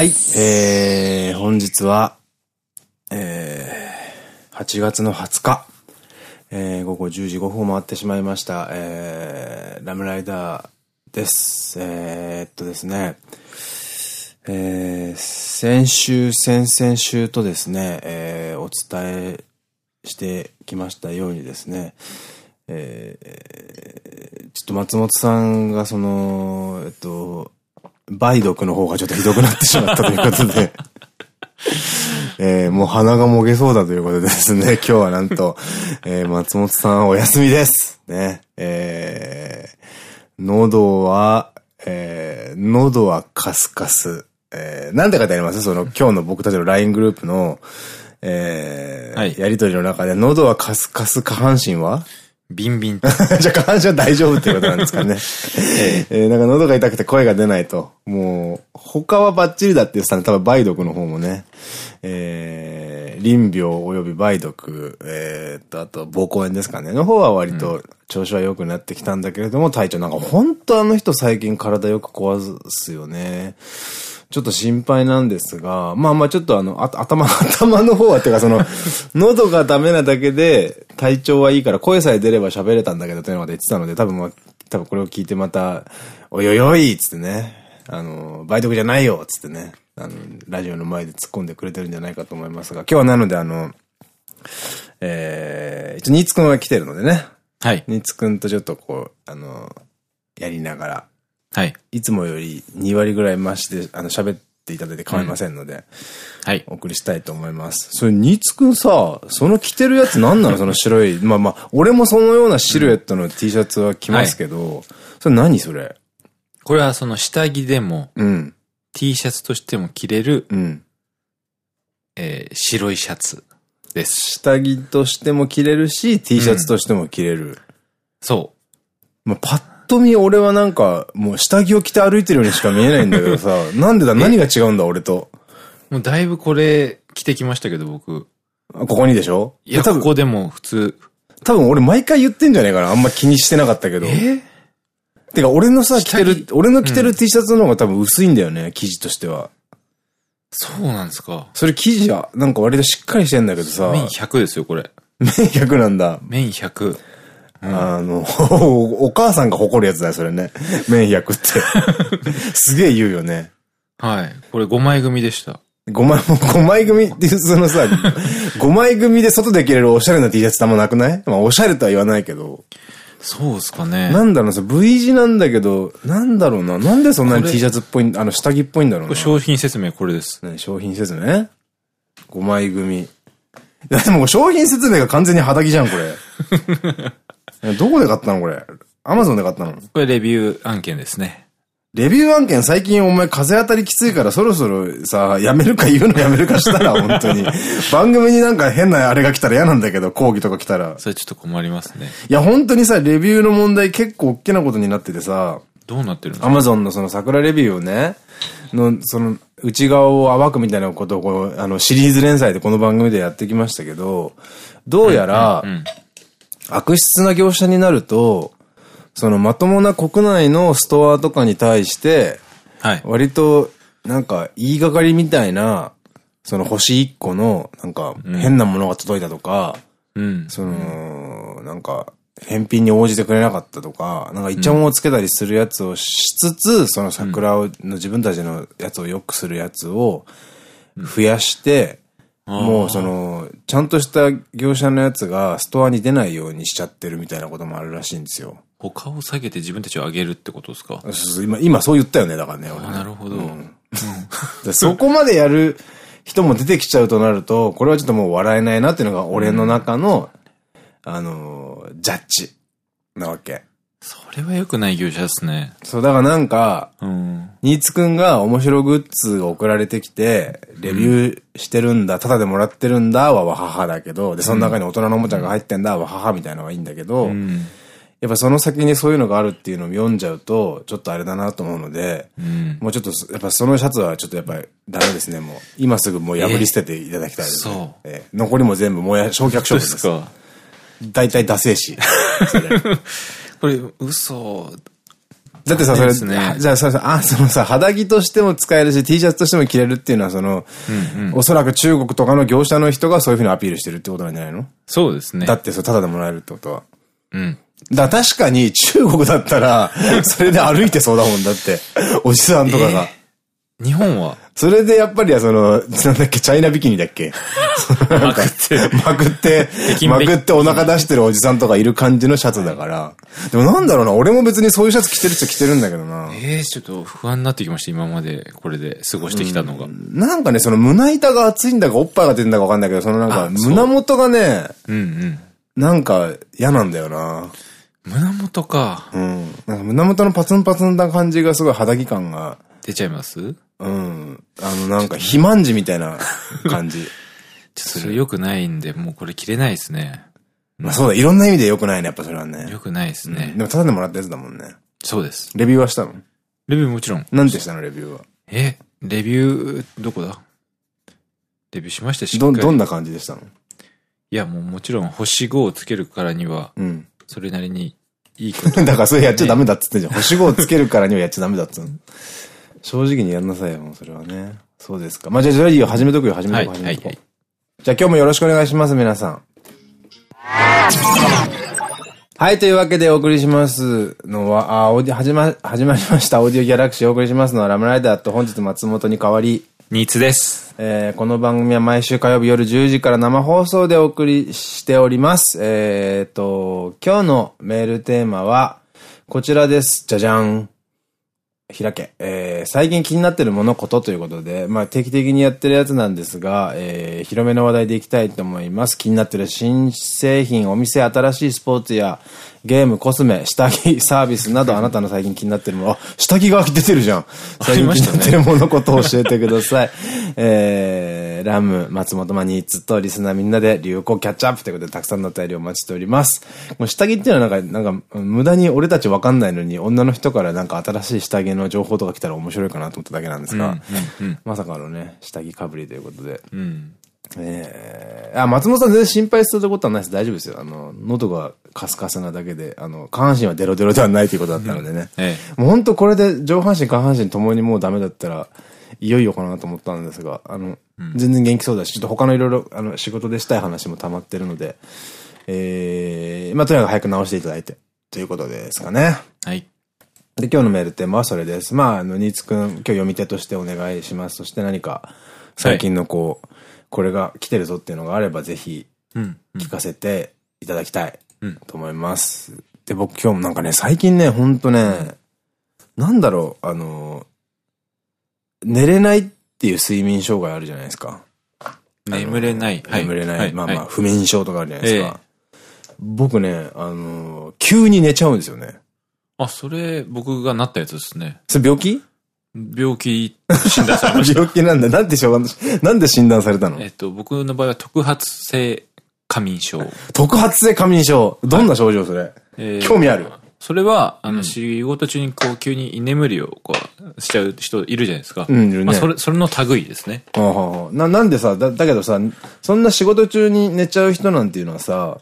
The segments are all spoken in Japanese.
はい。えー、本日は、えー、8月の20日、えー、午後10時5分回ってしまいました。えー、ラムライダーです。えー、っとですね、えー、先週、先々週とですね、えー、お伝えしてきましたようにですね、えー、ちょっと松本さんがその、えっと、梅毒の方がちょっとひどくなってしまったということで、えー、もう鼻がもげそうだということでですね、今日はなんと、えー、松本さんお休みです。ね。えー、喉は、えー、喉はカスカス。えー、なんて書いてあります？その今日の僕たちの LINE グループの、えー、はいやりとりの中で、喉はカスカス、下半身は？ビンビン。じゃあ下半身は大丈夫っていうことなんですかね。えー、なんか喉が痛くて声が出ないと。もう、他はバッチリだって言ってたんで、多分梅毒の方もね。えー、臨病及び梅毒、えーと、あと、膀胱炎ですかね。の方は割と調子は良くなってきたんだけれども、体調なんか本当あの人最近体よく壊すよね。ちょっと心配なんですが、まあまあちょっとあの、あ頭、頭の方はっていうかその、喉がダメなだけで体調はいいから声さえ出れば喋れたんだけどというのが言ってたので、多分まあ、多分これを聞いてまた、おいおいっつってね、あの、梅毒じゃないよっつってね、あの、ラジオの前で突っ込んでくれてるんじゃないかと思いますが、今日はなのであの、えー、一応、ニーツくんが来てるのでね、はい。ニーツくんとちょっとこう、あの、やりながら、はい。いつもより2割ぐらい増して、あの、喋っていただいて構いませんので、はい。お送りしたいと思います。それ、ニーツくんさ、その着てるやつ何なの？その白い。まあまあ、俺もそのようなシルエットの T シャツは着ますけど、それ何それ？これはその下着でも、うん。T シャツとしても着れる、うん。えー白いシャツです。下着としても着れるし、T シャツとしても着れる。そまあ、パッと見俺はなんか、もう下着を着て歩いてるようにしか見えないんだけどさ、なんでだ？何が違うんだ俺と？う。もうだいぶこれ着てきましたけど、僕。あここにでしょ？いや、多分、ここでも普通。多分俺毎回言ってんじゃねえかな。あんま気にしてなかったけど。え？てか、俺のさ、着？てる俺の着てる T シャツの方が多分薄いんだよね、生地としては。そうなんですか。それ生地は、なんか割としっかりしてんだけどさ、メイン100ですよ、これ。麺100なんだ。メイン100。あの、お母さんが誇るやつだよ、それね。麺100って。すげえ言うよね。はい。これ5枚組でした。5枚、5枚組っていう、そのさ、5枚組で外で着れるおしゃれな T シャツたまなくない？まあ、おしゃれとは言わないけど。そうですかね。なんだろうさ、V 字なんだけど、なんだろうな。なんでそんなに T シャツっぽい、あの、下着っぽいんだろうな。商品説明これです。何商品説明 ?5 枚組。いや、でも商品説明が完全に肌着じゃん、これ。どこで買ったのこれ？アマゾンで買ったの？これレビュー案件ですね。レビュー案件最近お前風当たりきついからそろそろさ、やめるか言うのやめるかしたら、本当に。番組になんか変なあれが来たら嫌なんだけど、講義とか来たら。それちょっと困りますね。いや、本当にさ、レビューの問題結構大きなことになっててさ、どうなってるんですアかマゾンのその桜レビューをね、の、その、内側を暴くみたいなことをこう、あの、シリーズ連載でこの番組でやってきましたけど、どうやら、うん。悪質な業者になると、そのまともな国内のストアとかに対して、はい。割と、なんか、言いがかりみたいな、その星1個の、なんか、変なものが届いたとか、うん。その、なんか、返品に応じてくれなかったとか、なんかイチャモンをつけたりするやつをしつつ、その桜を、の自分たちのやつを良くするやつを増やして、もうその、ちゃんとした業者のやつがストアに出ないようにしちゃってるみたいなこともあるらしいんですよ。他を下げて自分たちを上げるってことですか？今、今そう言ったよね、だからね、俺ねあなるほど。でそこまでやる人も出てきちゃうとなると、これはちょっともう笑えないなっていうのが俺の中の、あのー、ジャッジなわけ。それは良くない業者ですね。そう、だからなんか、うん。ニーツくんが面白グッズが送られてきて、レビューしてるんだ、タダでもらってるんだはわははだけど、で、その中に大人のおもちゃが入ってんだはははみたいなのがいいんだけど、うん。やっぱその先にそういうのがあるっていうのを読んじゃうと、ちょっとあれだなと思うので、うん。もうちょっと、やっぱそのシャツはちょっとやっぱりダメですね、もう。今すぐもう破り捨てていただきたいです、ね。そうえー残りも全部燃や、焼却処分です。そうですか。大体ダセえし。これ、嘘だってさ、それ、ですねじゃあさ、あ、そのさ、肌着としても使えるし、T シャツとしても着れるっていうのは、その、うんうん。おそらく中国とかの業者の人がそういうふうにアピールしてるってことなんじゃないの？そうですねだ。ってそう、ただでもらえるってことは。うん。だ確かに中国だったら、それで歩いてそうだもんだって。おじさんとかが。日本は、それでやっぱりその、なんだっけ、チャイナビキニだっけ？まくってる。まくってまくってお腹出してるおじさんとかいる感じのシャツだから。でもなんだろうな、俺も別にそういうシャツ着てる人着てるんだけどな。ええちょっと不安になってきました、今までこれで過ごしてきたのが。なんかね、その胸板が厚いんだかおっぱいが出てんだかわかんないけど、そのなんか胸元がね、うんうん。なんか嫌なんだよな。胸元か。うん。なんか胸元のパツンパツンな感じがすごい肌着感が、出ちゃいます？うん。あのなんか肥満児みたいな感じ。ちょっとそれ良くないんで、もうこれ着れないですね。まあそうだ、いろんな意味で良くないね、やっぱそれはね。良くないですね。でも、ただでもらったやつだもんね。そうです。レビューはしたの？レビューもちろん。なんてしたの、レビューは？え、レビュー、どこだ？レビューしましたしど、り。どんな感じでしたの？いや、もうもちろん星5をつけるからには、うん。それなりにいいこと。だからそれやっちゃダメだっつってんじゃん。星5をつけるからにはやっちゃダメだっつうの。正直にやんなさいよ、もうそれはね。そうですか。まあ、じゃあ、じゃあいいよ。始めとくよ、始めはい、とく、はい、始めとく。はい。じゃあ今日もよろしくお願いします、皆さん。はい、というわけでお送りしますのは、あ、オーディ、始ま、始まりました。オーディオギャラクシーをお送りしますのはラムライダーと本日松本に代わり、ニーツです。えーこの番組は毎週火曜日夜10時から生放送でお送りしております。えーと、今日のメールテーマは、こちらです。じゃじゃん。開け。えー最近気になってるものことということで、まあ定期的にやってるやつなんですが、えー広めの話題でいきたいと思います。気になってる新製品、お店、新しいスポーツや、ゲーム、コスメ、下着、サービスなどあなたの最近気になってるもの、あ、下着が出てるじゃん。最近気になってるものことを教えてください。えー、ラム、松本マニーツとリスナーみんなで流行キャッチアップということでたくさんのお便りをお待ちしております。もう下着っていうのはなんか、なんか、無駄に俺たちわかんないのに、女の人からなんか新しい下着の情報とか来たら面白いかなと思っただけなんですが、まさかのね、下着かぶりということで。うん。えー、あ、松本さん全然心配することはないです。大丈夫ですよ。あの、喉がカスカスなだけで、あの、下半身はデロデロではないということだったのでね。えもう本当これで上半身下半身ともにもうダメだったら、いよいよかなと思ったんですが、あの、全然元気そうだし、ちょっと他のいろいろ、あの、仕事でしたい話も溜まってるので、えー、まあ、とにかく早く直していただいて、ということですかね。えはい。で、今日のメールテーマはそれです。まあ、あの、ニーツくん、今日読み手としてお願いします。そして何か、最近のこう、これが来てるぞっていうのがあれば、ぜひ、うん。聞かせていただきたいうんと思います。で、僕今日もなんかね、最近ね、ほんとね、なんだろう、あの、寝れないっていう睡眠障害あるじゃないですか。眠れない。はい眠れない。はいまあまあ、はい不眠症とかあるじゃないですか。僕ね、あの、急に寝ちゃうんですよね。あ、それ、僕がなったやつですね。それ病気？病気、診断されました。病気なんだ。なんでしょうがなんで診断されたの？えっと、僕の場合は特発性過眠症。特発性過眠症。どんな症状それ、えー興味ある？それは、あの、仕事中にこう、急に居眠りをこう、しちゃう人いるじゃないですか。うんいるねまあ、それ、それの類ですね。はあはあな、なんでさ、だ、だけどさ、そんな仕事中に寝ちゃう人なんていうのはさ、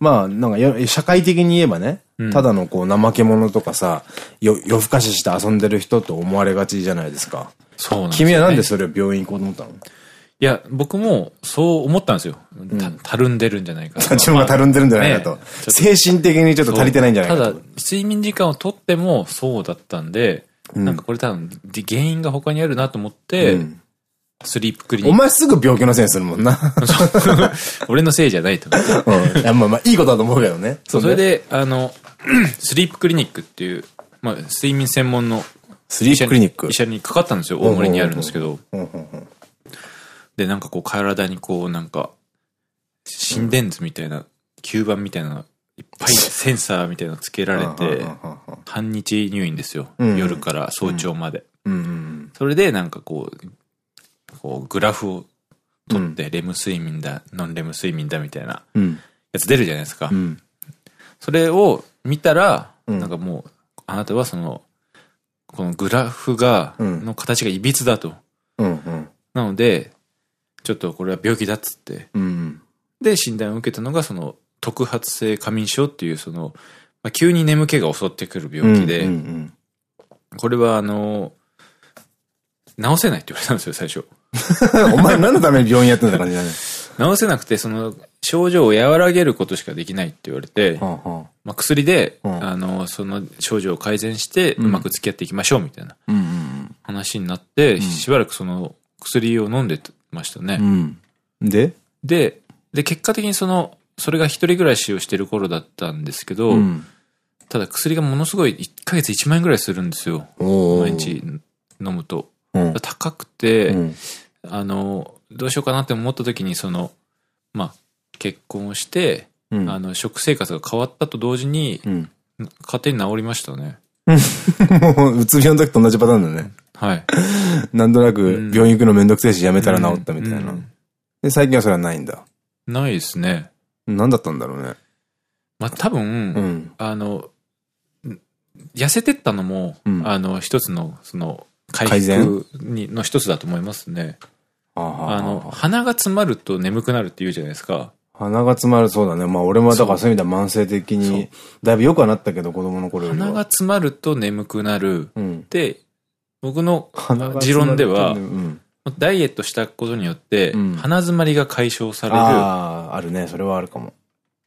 まあ、なんかよ、社会的に言えばね、うんただのこう、怠け者とかさ、よ、夜更かしして遊んでる人と思われがちじゃないですか。そうなんですよ、ね。君はなんでそれを病院行こうと思ったの？いや、僕もそう思ったんですよ。たたるんでるんじゃないかな。自分がたるんでるんじゃないかと精神的にちょっと足りてないんじゃないかと。ただ、睡眠時間をとってもそうだったんで、うんなんかこれ多分、で原因が他にあるなと思って、うんスリープクリニック。お前すぐ病気のせいにするもんな。俺のせいじゃないと思って。うん。いや、まあまあ、いいことだと思うけどね。そう、そねれ、で、あの、スリープクリニックっていう、まあ、睡眠専門のスリープクリニック？医。者にかかったんですよ。大森にあるんですけど。で、なんかこう、体にこう、なんか、心電図みたいな、吸盤みたいなの、いっぱい センサーみたいなのつけられて、半日入院ですよ。うん夜から早朝まで。それで、なんかこう、こう、グラフを取って、レム睡眠だ、ノンレム睡眠だみたいなうん。やつ出るじゃないですかう。ん。それを見たら、うんなんかもう、あなたはその、このグラフが、うんの形が歪だと。うんうん。なので、ちょっとこれは病気だっつって。うん。で、診断を受けたのが、その、特発性過眠症っていう、その、まあ、急に眠気が襲ってくる病気で、うんうんこれはあの、治せないって言われたんですよ、最初。お前何のために病院やってんだ感じだね。治せなくて、その、症状を和らげることしかできないって言われて、はあはあまあ、薬で、うんあの、その症状を改善して、うまく付き合っていきましょう、みたいな話になって、しばらくその薬を飲んでましたね。うん。うん。で？で、で、結果的にその、それが一人暮らしをしてる頃だったんですけど、うん。ただ薬がものすごい1ヶ月1万円ぐらいするんですよ。毎日飲むと。うん。高くて、うん。あの、どうしようかなって思った時に、その、まあ、結婚をして、うん。あの、食生活が変わったと同時に、うん。勝手に治りましたね。もう、うつ病の時と同じパターンだね。はい。なんとなく、病院行くのめんどくせえし、やめたら治ったみたいなうん。で、最近はそれはないんだ。ないですね。何だったんだろうね。まあ、多分、うん。あの、ん痩せてったのも、うんあの、一つの、その、回改善？復にの一つだと思いますね。ああの、鼻が詰まると眠くなるって言うじゃないですか。鼻が詰まるそうだね。まあ俺もだからそういう意味では慢性的に、だいぶ良くはなったけど、子供の頃よりは。鼻が詰まると眠くなる。うん。で、僕の持論ではうん。ダイエットしたことによって、うん鼻詰まりが解消される。ああ、あるね。それはあるかも。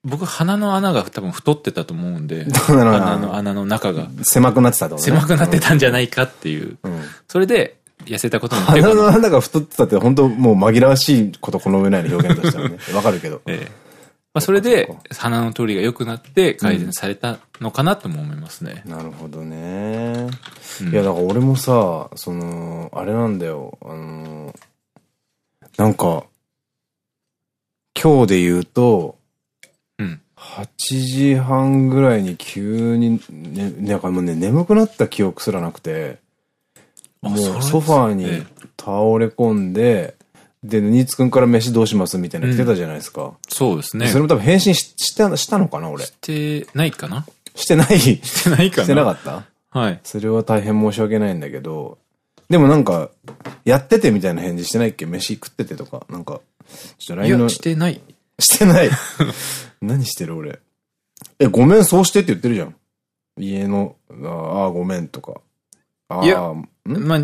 僕、鼻の穴が多分太ってたと思うんで、どうなの？鼻の穴の中が狭くなってたとね。狭くなってたんじゃないかっていう。うん。それで、痩せたことによって、鼻の穴が太ってたって本当もう紛らわしいことこの上ないの表現としてはね。わかるけど。ええまあ、それで、鼻の通りが良くなって改善されたのかなとも思いますね。なるほどね。うんいや、だから俺もさ、その、あれなんだよ。あの、なんか、今日で言うと、うん。8時半ぐらいに急に、ね、なんかもうね、眠くなった記憶すらなくて、もうソファーにええ倒れ込んで、で、ニーツくんから飯どうしますみたいなの来てたじゃないですか。そうですね。それも多分返信ししたしたのかな俺。してないかな？してないししてないかな？てなかった？はい。それは大変申し訳ないんだけど、でもなんか、やっててみたいな返事してないっけ？飯食っててとか、なんか、ちょっとい LINE の、や、ししてない。てない。何してる俺？え、ごめん、そうしてって言ってるじゃん。家の、ああ、ごめんとか。いやん？まあ、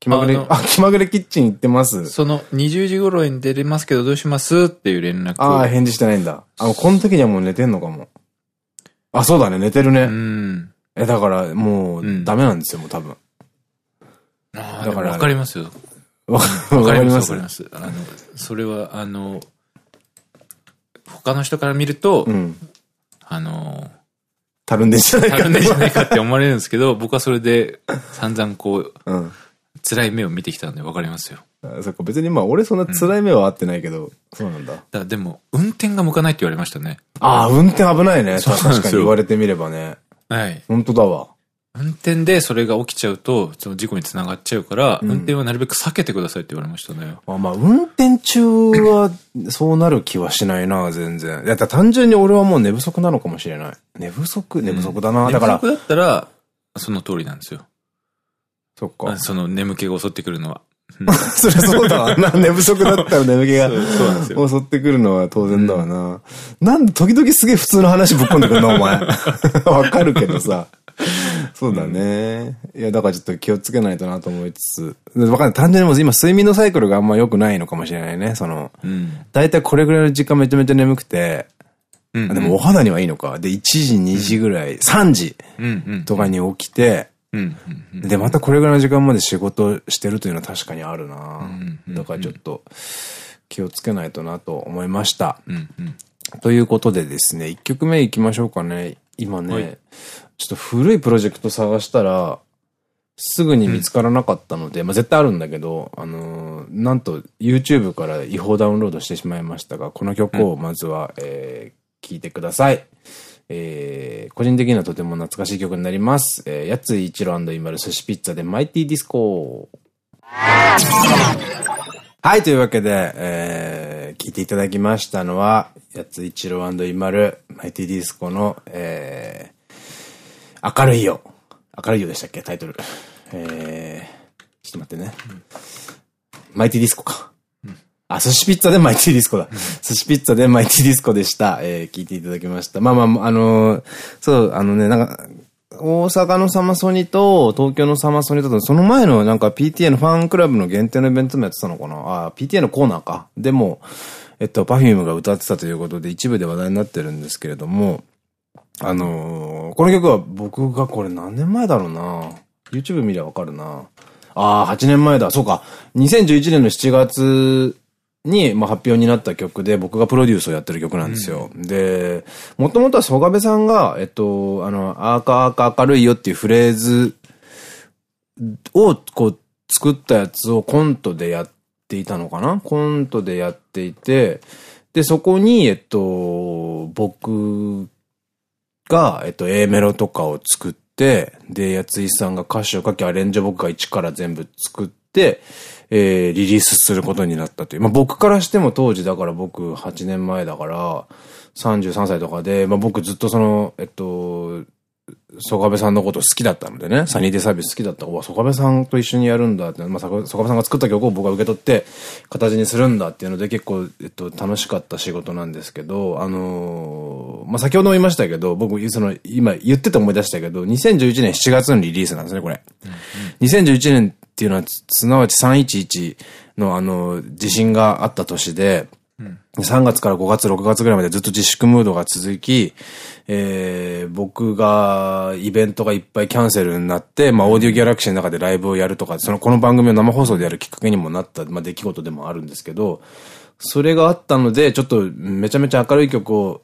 気まぐれ、あ気まぐれキッチン行ってます？その20時頃に出れますけどどうしますっていう連絡を。ああ、返事してないんだ。あ、この時にはもう寝てんのかも。あ、そうだね、寝てるね。うん。え、だから、もう、うんダメなんですよ、もう多分。ああ、だかららわかりますよ。わかりま。すす？わかります。あの、それは、あの、他の人から見ると、うん。あの、たるんでんじゃないかたるんでんじゃないかって思われるんですけど、僕はそれで散々こう、うん。辛い目を見てきたんでわかりますよ。あそっか、別にまあ俺そんな辛い目はあってないけど、そうなんだ。だでも、運転が向かないって言われましたね。ああ、運転危ないね。確かに言われてみればね。はい。本当だわ。運転でそれが起きちゃうと、その事故につながっちゃうから、うん運転はなるべく避けてくださいって言われましたね。あまあ、運転中はそうなる気はしないな、全然。だって単純に俺はもう寝不足なのかもしれない。寝不足寝不足だな。だから寝不、足だったら、その通りなんですよ。そっか。その眠気が襲ってくるのは。そりゃそうだわな。寝不足だったら眠気が。襲ってくるのは当然だわな。なんで時々すげえ普通の話ぶっ込んでくるの、お前。わかるけどさ。そうだね。いや、だからちょっと気をつけないとなと思いつつ。わかんない。単純にもう今睡眠のサイクルがあんま良くないのかもしれないね。その、うん。だいたいこれぐらいの時間めちゃめちゃ眠くて、うん。あでもお肌にはいいのか。で、1時、2時ぐらい、3時うん、うん。とかに起きて、うん、うん。で、またこれぐらいの時間まで仕事してるというのは確かにあるなうんうんだからちょっと気をつけないとなと思いました。うん、うん。ということでですね、1曲目行きましょうかね。今ね、はいちょっと古いプロジェクト探したら、すぐに見つからなかったので、まあ絶対あるんだけど、あのーなんと YouTube から違法ダウンロードしてしまいましたが、この曲をまずは、えー、聴いてください。えー、個人的にはとても懐かしい曲になります。えー、やつ一郎イマル寿司ピッツァでマイティディスコはい、というわけで、えー、聞いていただきましたのは、やつ一郎イマルマイティディスコの、えー、明るいよ。明るいよでしたっけ？タイトル。えー、ちょっと待ってね。マイティディスコか。あ、寿司ピッツァでマイティディスコだ。寿司ピッツァでマイティディスコでした。えー、聞いていただきました。まあまあ、あのーそう、あのね、なんか、大阪のサマソニと東京のサマソニと、その前のなんか PTA のファンクラブの限定のイベントもやってたのかな？あ、PTA のコーナーか。でも、えっと、Perfume が歌ってたということで一部で話題になってるんですけれども、あのー、この曲は僕がこれ何年前だろうな YouTube 見りゃわかるなああ、8年前だ。そうか。2011年の7月に、まあ、発表になった曲で、僕がプロデュースをやってる曲なんですよ。うん、で、もともとは曽我部さんが、えっと、あの、あーかあーか明るいよっていうフレーズを、こう、作ったやつをコントでやっていたのかなコントでやっていて、で、そこに、えっと、僕が、えっと、A メロとかを作って、、で、やついさんが歌詞を書き、アレンジを僕が一から全部作って、えー、リリースすることになったという。まあ僕からしても当時だから僕8年前だから、33歳とかで、まあ僕ずっとその、えっと、曽我部さんのこと好きだったのでね、サニーデサービス好きだった。わ、曽我部さんと一緒にやるんだって、まあ、曽我部さんが作った曲を僕が受け取って、形にするんだっていうので結構、えっと、楽しかった仕事なんですけど、あのー、まあ、先ほども言いましたけど、僕、その、今言ってて思い出したけど、2011年7月のリリースなんですね、これ。うんうん、2011年っていうのは、すなわち311のあの、地震があった年で、3月から5月、6月ぐらいまでずっと自粛ムードが続き、えー、僕がイベントがいっぱいキャンセルになって、まあ、オーディオギャラクシーの中でライブをやるとか、その、この番組を生放送でやるきっかけにもなった、まあ、出来事でもあるんですけど、それがあったので、ちょっとめちゃめちゃ明るい曲を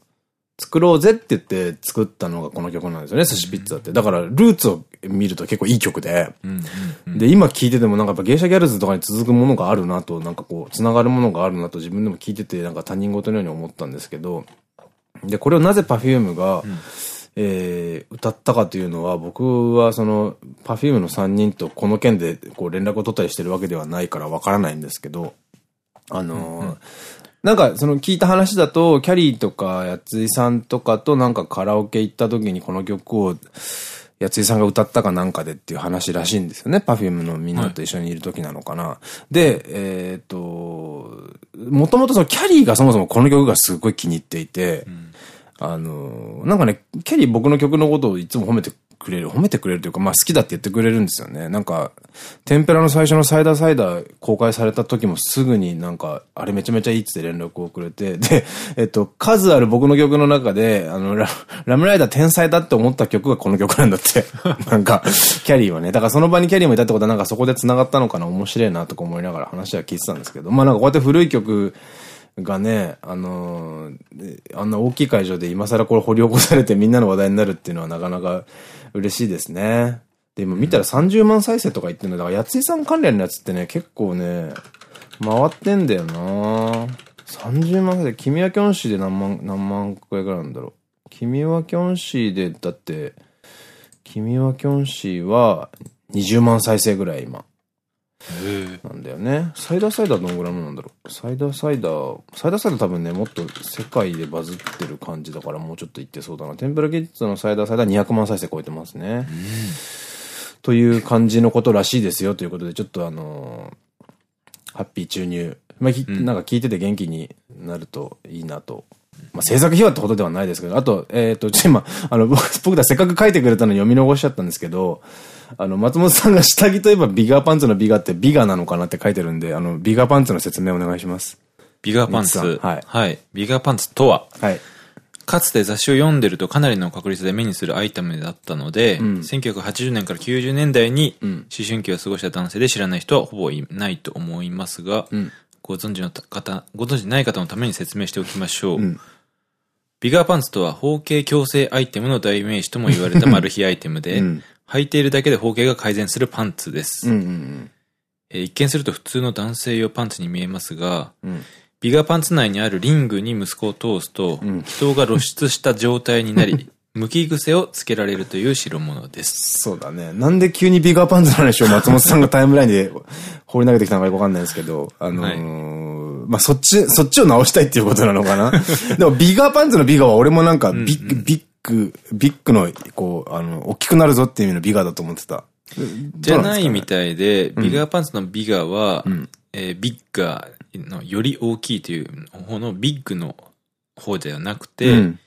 作ろうぜって言って作ったのがこの曲なんですよね、寿司ピッツァって。だから、ルーツを見ると結構いい曲で。で、今聴いててもなんかやっぱ芸者ギャルズとかに続くものがあるなと、なんかこう、繋がるものがあるなと自分でも聴いてて、なんか他人事のように思ったんですけど、で、これをなぜ Perfume が、うん、えー、歌ったかというのは、僕はその、Perfume の3人とこの件でこう連絡を取ったりしてるわけではないからわからないんですけど、あのー、なんか、その聞いた話だと、キャリーとか、やついさんとかとなんかカラオケ行った時にこの曲を、やついさんが歌ったかなんかでっていう話らしいんですよね。パフュームのみんなと一緒にいる時なのかな。はい、で、えっ、ー、と、もともとそのキャリーがそもそもこの曲がすごい気に入っていて、うん、あの、なんかね、キャリー僕の曲のことをいつも褒めてくれる、褒めてくれるというか、まあ好きだって言ってくれるんですよね。なんか、テンペラの最初のサイダーサイダー公開された時もすぐになんか、あれめちゃめちゃいいって連絡をくれて、で、えっと、数ある僕の曲の中で、あのラ、ラムライダー天才だって思った曲がこの曲なんだって。なんか、キャリーはね。だからその場にキャリーもいたってことはなんかそこで繋がったのかな、面白いなとか思いながら話は聞いてたんですけど、まあなんかこうやって古い曲、がね、あのー、あんな大きい会場で今更これ掘り起こされてみんなの話題になるっていうのはなかなか嬉しいですね。で今見たら30万再生とか言ってんの。だから、やついさん関連のやつってね、結構ね、回ってんだよな30万再生。君はキョンシーで何万、何万回ぐらいなんだろう。君はキョンシーで、だって、君はキョンシーは20万再生ぐらい今。なんだよね。サイダーサイダーどのぐらいなんだろう。サイダーサイダー、サイダーサイダー多分ね、もっと世界でバズってる感じだからもうちょっといってそうだな。テンプラキッズのサイダーサイダー200万再生超えてますね。という感じのことらしいですよということで、ちょっとあのー、ハッピー注入。まあ、うん、なんか聞いてて元気になるといいなとまあ、制作費用ってことではないですけど、あと、えっ、ー、と、今、あの、僕、僕らせっかく書いてくれたの読み残しちゃったんですけど、あの、松本さんが下着といえばビガーパンツのビガってビガなのかなって書いてるんで、あの、ビガーパンツの説明お願いします。ビガーパンツ？はい。はい。ビガーパンツとは、はい。かつて雑誌を読んでるとかなりの確率で目にするアイテムだったので、うん、1980年から90年代に思春期を過ごした男性で知らない人はほぼいないと思いますが、うん、ご存知の方、ご存知ない方のために説明しておきましょう。うんビガーパンツとは包茎矯正アイテムの代名詞とも言われたマル秘アイテムで、うん、履いているだけで包茎が改善するパンツです。一見すると普通の男性用パンツに見えますが、うん、ビガーパンツ内にあるリングに息子を通すと、うん、人が露出した状態になり、剥き癖をつけられるという代物です。そうだね。なんで急にビガーパンツの話を松本さんがタイムラインで放り投げてきたのかよくわかんないですけど、あのーはいまあ、そっち、そっちを直したいっていうことなのかな。でも、ビガーパンツのビガーは俺もなんか、ビッグ、ビッグ、ビッグの、こう、あの、大きくなるぞっていう意味のビガーだと思ってた。じゃないみたいで、ビガーパンツのビガーは、うん、えー、ビッガーのより大きいという方のビッグの方ではなくて、うん、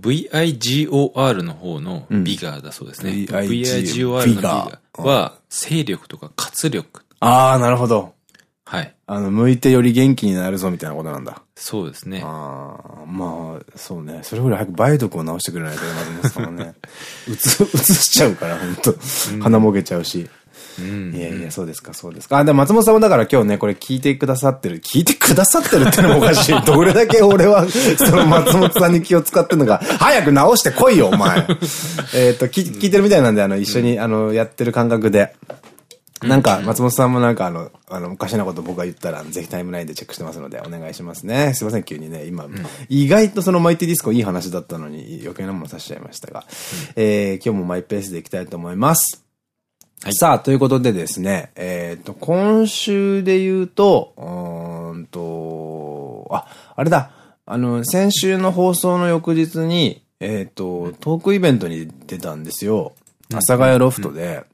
VIGOR の方のビガーだそうですね。VIGOR のビガーは、勢力とか活力。ああ、なるほど。はい。あの、向いてより元気になるぞみたいなことなんだ。そうですね。ああ、まあ、そうね。それぐらい早く梅毒を治してくれないとまずますね。うつ、うつしちゃうから、本当鼻もげちゃうし。うん、いやいや、そうですか、そうですか。あ、でも松本さんもだから今日ね、これ聞いてくださってる。聞いてくださってるってのもおかしい。どれだけ俺は、その松本さんに気を使ってんのか、早く直してこいよ、お前。えっと、聞いてるみたいなんで、あの、一緒に、あの、やってる感覚で。なんか、松本さんもなんかあの、あの、おかしなこと僕が言ったら、ぜひタイムラインでチェックしてますので、お願いしますね。すいません、急にね、今、うん、意外とそのマイティディスコいい話だったのに、余計なものさせちゃいましたが、うん、えー、今日もマイペースでいきたいと思います。はい、さあ、ということでですね、えっ、と、今週で言うと、うんと、あ、あれだ、あの、先週の放送の翌日に、えっ、と、トークイベントに出たんですよ。阿佐ヶ谷ロフトで、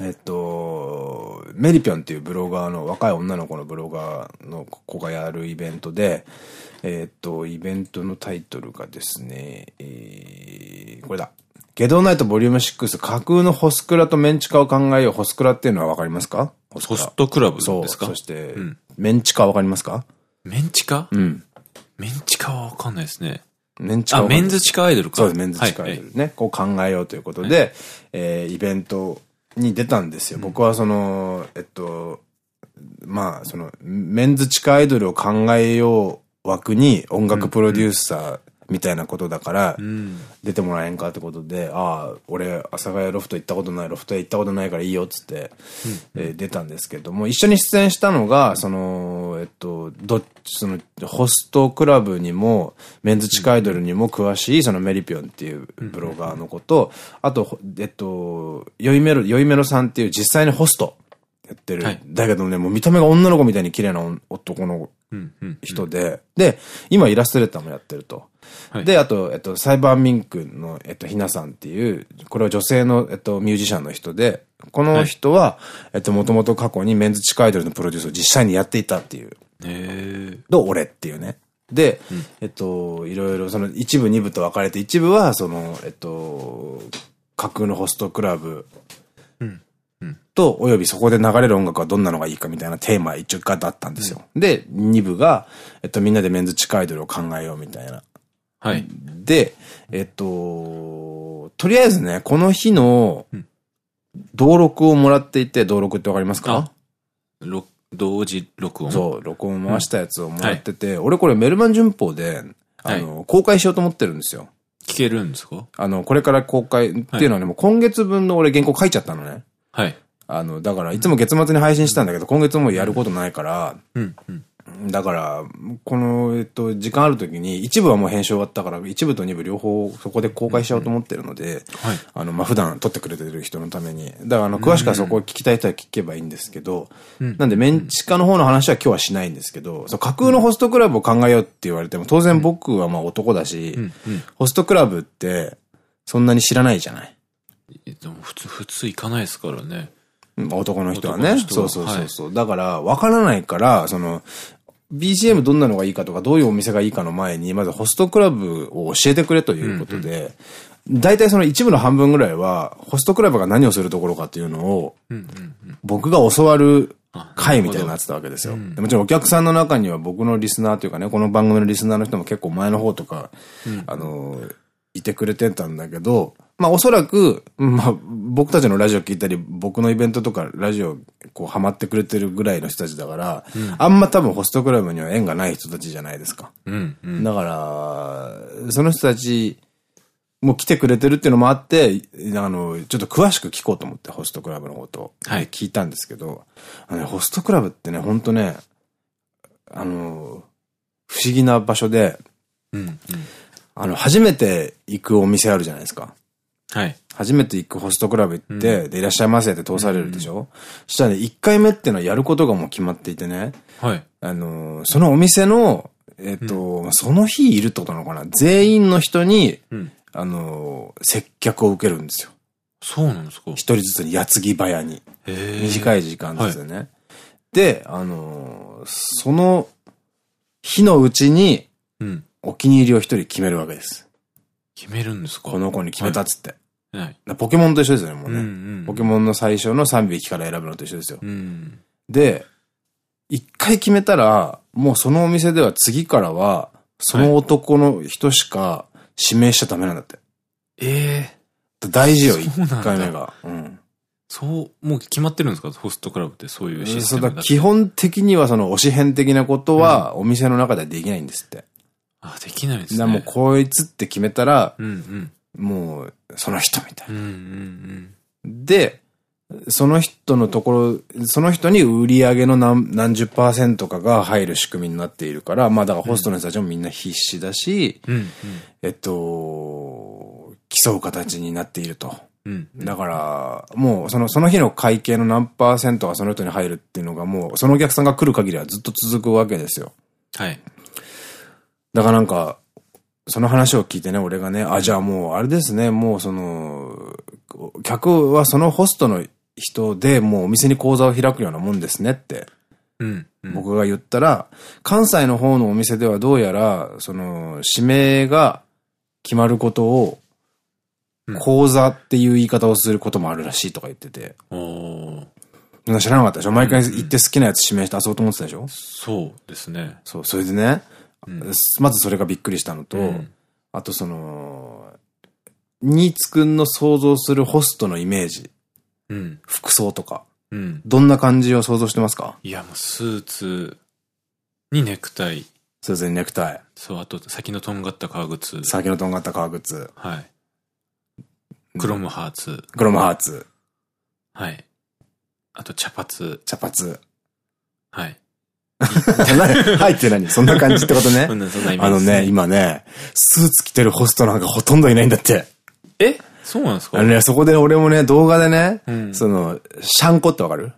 えっと、メリピョンっていうブロガーの、若い女の子のブロガーの子がやるイベントで、えっと、イベントのタイトルがですね、えー、これだ。ゲドナイトボリューム6架空のホスクラとメンチカを考えよう。ホスクラっていうのはわかりますか？ホストクラブですか？そして、うん、メンチカわかりますか？メンチカ？うん。メンチカはわかんないですね。メンチカあ、メンズ地下アイドルか。そうです、メンズ地下アイドルね。はい、こう考えようということで、はい、えー、イベントに出たんですよ。僕はその、えっと、まあ、その、メンズ地下アイドルを考えよう枠に音楽プロデューサーみたいなことだから、出てもらえんかってことで、ああ、俺、阿佐ヶ谷ロフト行ったことない、ロフトへ行ったことないからいいよっつって、え出たんですけども、一緒に出演したのが、その、えっと、どその、ホストクラブにも、メンズ地下アイドルにも詳しい、そのメリピョンっていうブロガーの子と、あと、えっと、ヨイメロ、ヨイメロさんっていう実際にホストやってる。はい、だけどね、もう見た目が女の子みたいに綺麗な男の人で、で、今イラストレーターもやってると。はい、で、あと、えっと、サイバーミンクの、えっと、ひなさんっていう、これは女性の、えっと、ミュージシャンの人で、この人は、はい、えっと、もともと過去にメンズ地下アイドルのプロデュースを実際にやっていたっていう。へと、俺っていうね。で、うん、えっと、いろいろ、その、一部、二部と分かれて、一部は、その、えっと、架空のホストクラブと、およびそこで流れる音楽はどんなのがいいかみたいなテーマ一応がだったんですよ。うん、で、2部が、えっと、みんなでメンズ地下アイドルを考えようみたいな。はい。で、えっと、とりあえずね、この日の、登録をもらっていて、登録ってわかりますか？同時録音？そう、録音回したやつをもらってて、うんはい、俺これメルマン旬報で、あの、はい、公開しようと思ってるんですよ。聞けるんですか？あの、これから公開っていうのはね、もう今月分の俺原稿書いちゃったのね。はい。あの、だからいつも月末に配信したんだけど、今月もやることないから、うんうんだから、この、えっと、時間ある時に、一部はもう編集終わったから、一部と二部両方そこで公開しようと思ってるので、はい、あの、まあ、普段撮ってくれてる人のために。だから、あの、詳しくはそこを聞きたい人は聞けばいいんですけど、うん、なんで、メンチカの方の話は今日はしないんですけど、そう、架空のホストクラブを考えようって言われても、当然僕はまあ男だし、ホストクラブって、そんなに知らないじゃない。でも普通、普通行かないですからね。男の人はね。そうそうそうそう。はい、だから、わからないから、その、BGM どんなのがいいかとか、どういうお店がいいかの前に、まずホストクラブを教えてくれということで、大体その一部の半分ぐらいは、ホストクラブが何をするところかっていうのを、僕が教わる会みたいになってたわけですよ。もちろんお客さんの中には僕のリスナーというかね、この番組のリスナーの人も結構前の方とか、あの、いてくれてたんだけど、まあおそらく、まあ僕たちのラジオ聞いたり、僕のイベントとかラジオこうハマってくれてるぐらいの人たちだから、うん、あんま多分ホストクラブには縁がない人たちじゃないですか。うんうん、だから、その人たちも来てくれてるっていうのもあって、あの、ちょっと詳しく聞こうと思って、ホストクラブのことを。はい。聞いたんですけど、あの、ね、ホストクラブってね、ほんとね、あの、不思議な場所で、うんうんあの、初めて行くお店あるじゃないですか。はい。初めて行くホストクラブ行って、うん、で、いらっしゃいませって通されるでしょ、うん、そしたらね、1回目ってのはやることがもう決まっていてね。はい。あのー、そのお店の、えっ、ー、と、うん、その日いるってことなのかな？全員の人に、あのー、接客を受けるんですよ。そうなんですか一人ずつに矢継ぎ早に。短い時間ずつね。はい、で、あのその日のうちに、お気に入りを一人決めるわけです。決めるんですか？この子に決めたっつって。はい。ポケモンと一緒ですよね、もうね。ポケモンの最初の3匹から選ぶのと一緒ですよ。うん、で、一回決めたら、もうそのお店では次からは、その男の人しか指名しちゃダメなんだって。ええー、大事よ、一回目が。うん。そう、もう決まってるんですか？ホストクラブってそういうシステム基本的にはその推し変的なことは、お店の中ではできないんですって。あ、できないですね。だもうこいつって決めたら、うんうん、もう、その人みたいな。で、その人のところ、その人に売り上げの何何十パーセントかが入る仕組みになっているから、まあだからホストの人たちもみんな必死だし、えっと、競う形になっていると。うん、だから、もうその、その日の会計の何パーセントがその人に入るっていうのがもう、そのお客さんが来る限りはずっと続くわけですよ。はい。だからなんか、その話を聞いてね、俺がね、あ、じゃあもう、あれですね、もうその、客はそのホストの人でもうお店に口座を開くようなもんですねって。うん、うん、僕が言ったら、関西の方のお店ではどうやら、その、指名が決まることを、口座っていう言い方をすることもあるらしいとか言ってて。お知らなかったでしょ？毎回行って好きなやつ指名して遊ぼうと思ってたでしょ？そうですね。そう、それでね、まずそれがびっくりしたのと、あとその、ニーツくんの想像するホストのイメージ。うん、服装とか。うん、どんな感じを想像してますか？いや、もうスーツにネクタイ。スーツにネクタイ。そう、あと先のとんがった革靴。先のとんがった革靴。はい。クロムハーツ。クロムハーツ。はい。あと茶髪。茶髪。はい。はいって何？そんな感じってことね。あのね、今ね、スーツ着てるホストなんかほとんどいないんだって。え？そうなんですか？あのね、そこで俺もね、動画でね、うん、その、シャンコってわかる？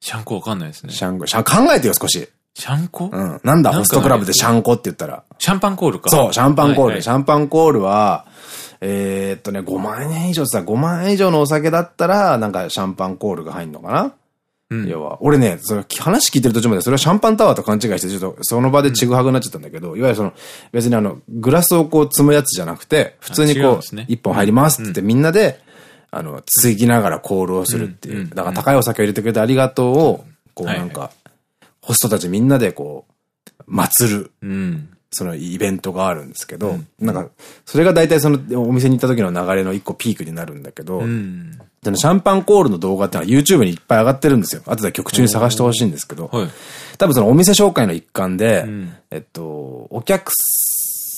シャンコわかんないですね。シャンコ。シャン、考えてよ、少し。シャンコ？うん。なんだ、ホストクラブでシャンコって言ったら。シャンパンコールか。そう、シャンパンコール。シャンパンコールは、えー、っとね、5万円以上さ、5万円以上のお酒だったら、なんかシャンパンコールが入んのかな？うん、要は、俺ね、その話聞いてる途中までそれはシャンパンタワーと勘違いして、ちょっとその場でちぐはぐになっちゃったんだけど、うん、いわゆるその、別にあの、グラスをこう積むやつじゃなくて、普通にこう、一、本入りますって言ってみんなで、あの、つぎながらコールをするっていう。だから高いお酒を入れてくれてありがとうを、こうなんか、ホストたちみんなでこう、祭る。うん。そのイベントがあるんですけど、うん、なんか、それが大体そのお店に行った時の流れの一個ピークになるんだけど、うん、シャンパンコールの動画ってのは YouTube にいっぱい上がってるんですよ。後で曲中に探してほしいんですけど、はい、多分そのお店紹介の一環で、うん、えっと、お客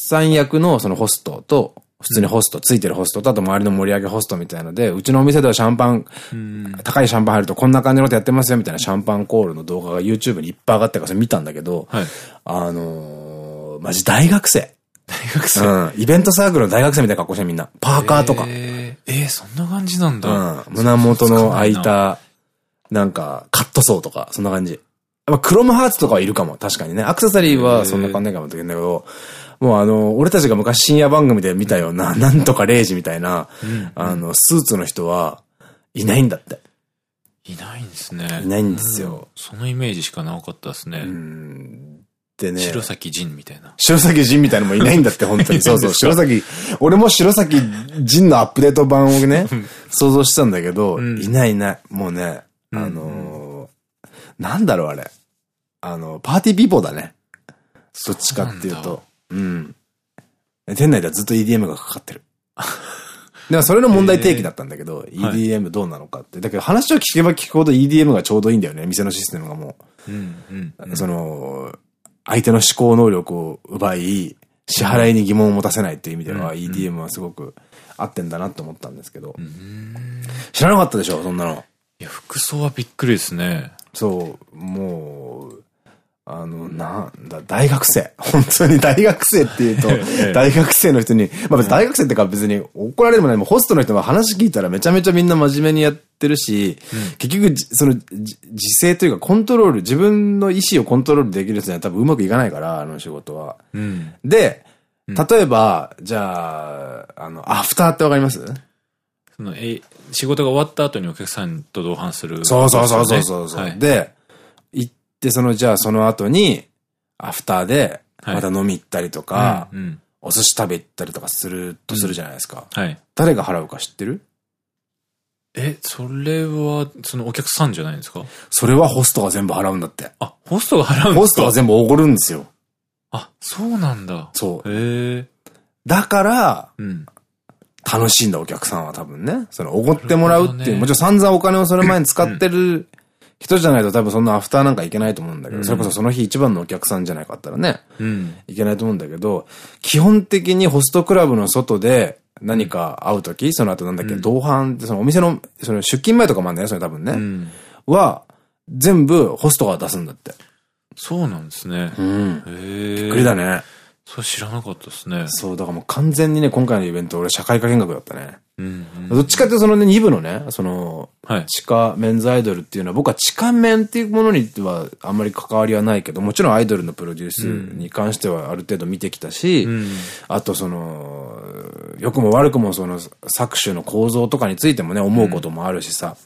さん役のそのホストと、普通にホスト、ついてるホストと、あと周りの盛り上げホストみたいので、うちのお店ではシャンパン、高いシャンパン入るとこんな感じのことやってますよみたいなシャンパンコールの動画が YouTube にいっぱい上がってるからそれ見たんだけど、はい、あのー、マジ大学生。大学生うん。イベントサークルの大学生みたいな格好してみんな。パーカーとか。えー、えー、そんな感じなんだ。うん。胸元の開いた、なんか、カットソーとか、そんな感じ。まあ、クロムハーツとかはいるかも。確かにね。アクセサリーはそんな感じかもだけど、もうあの、俺たちが昔深夜番組で見たような、なんとか0時みたいな、あの、スーツの人はいないんだって。いないんですね。いないんですよ。そのイメージしかなかったですね。うん。でね。白崎仁みたいな。白崎仁みたいなのもいないんだって、本当に。そうそう。白崎、俺も白崎仁のアップデート版をね、想像してたんだけど、いないいない。もうね、あのなんだろうあれ。あの、パーティーピーポーだね。どっちかっていうと。うん。店内ではずっと EDM がかかってる。でもそれの問題提起だったんだけど、EDM どうなのかって。だけど話を聞けば聞くほど EDM がちょうどいいんだよね、店のシステムがもう。その、相手の思考能力を奪い、支払いに疑問を持たせないっていう意味では EDM はすごく合ってんだなって思ったんですけど。知らなかったでしょ、そんなの。いや、服装はびっくりですね。そう、もう、あの、なんだ、大学生。本当に大学生って言うと、大学生の人に、まあ別に大学生ってか別に怒られるもない、もホストの人は話聞いたらめちゃめちゃみんな真面目にやってるし、うん、結局、その、自制というかコントロール、自分の意思をコントロールできる人には多分うまくいかないから、あの仕事は。うん、で、例えば、じゃあ、あの、アフターってわかります？その、え、仕事が終わった後にお客さんと同伴する、そうそうそうそうそう。はい、で、で、その、じゃあその後に、アフターで、また飲み行ったりとか、お寿司食べ行ったりとかするとするじゃないですか。うん、はい。誰が払うか知ってる？え、それは、そのお客さんじゃないんですか？それはホストが全部払うんだって。あ、ホストが払うんですか？ホストが全部おごるんですよ。あ、そうなんだ。そう。へえ。だから、うん、楽しいんだお客さんは多分ね。その、おごってもらうっていう、ね、もちろん散々お金をその前に使ってる人じゃないと多分そんなアフターなんかいけないと思うんだけど、うん、それこそその日一番のお客さんじゃないかったらね、うん、いけないと思うんだけど、基本的にホストクラブの外で何か会うとき、その後なんだっけ、同伴って、そのお店の、その出勤前とかもあるんだよ、それ多分ね。は、全部ホストが出すんだって。そうなんですね。うん。へびっくりだね。それ知らなかったですね。そう、だからもう完全にね、今回のイベント俺社会科見学だったね。どっちかっていうとそのね、2部のね、その、はい、地下メンズアイドルっていうのは僕は地下メンっていうものにはあんまり関わりはないけど、もちろんアイドルのプロデュースに関してはある程度見てきたし、うん、あとその、良くも悪くもその作詞の構造とかについてもね、思うこともあるしさ、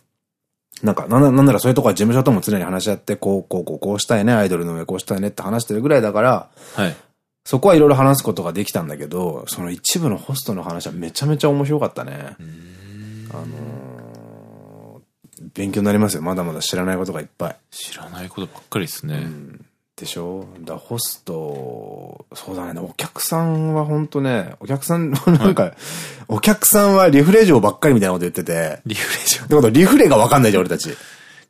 うん、なんか、なんならそういうとこは事務所とも常に話し合って、こう、こう、こう、こうしたいね、アイドルの上こうしたいねって話してるぐらいだから、はいそこはいろいろ話すことができたんだけど、その一部のホストの話はめちゃめちゃ面白かったね。あのー、勉強になりますよ。まだまだ知らないことがいっぱい。知らないことばっかりですね。うん、でしょ？だホスト、そうだね。お客さんはほんとね、お客さん、なんか、はい、お客さんはリフレ嬢ばっかりみたいなこと言ってて。リフレ嬢ってことリフレがわかんないじゃん、俺たち。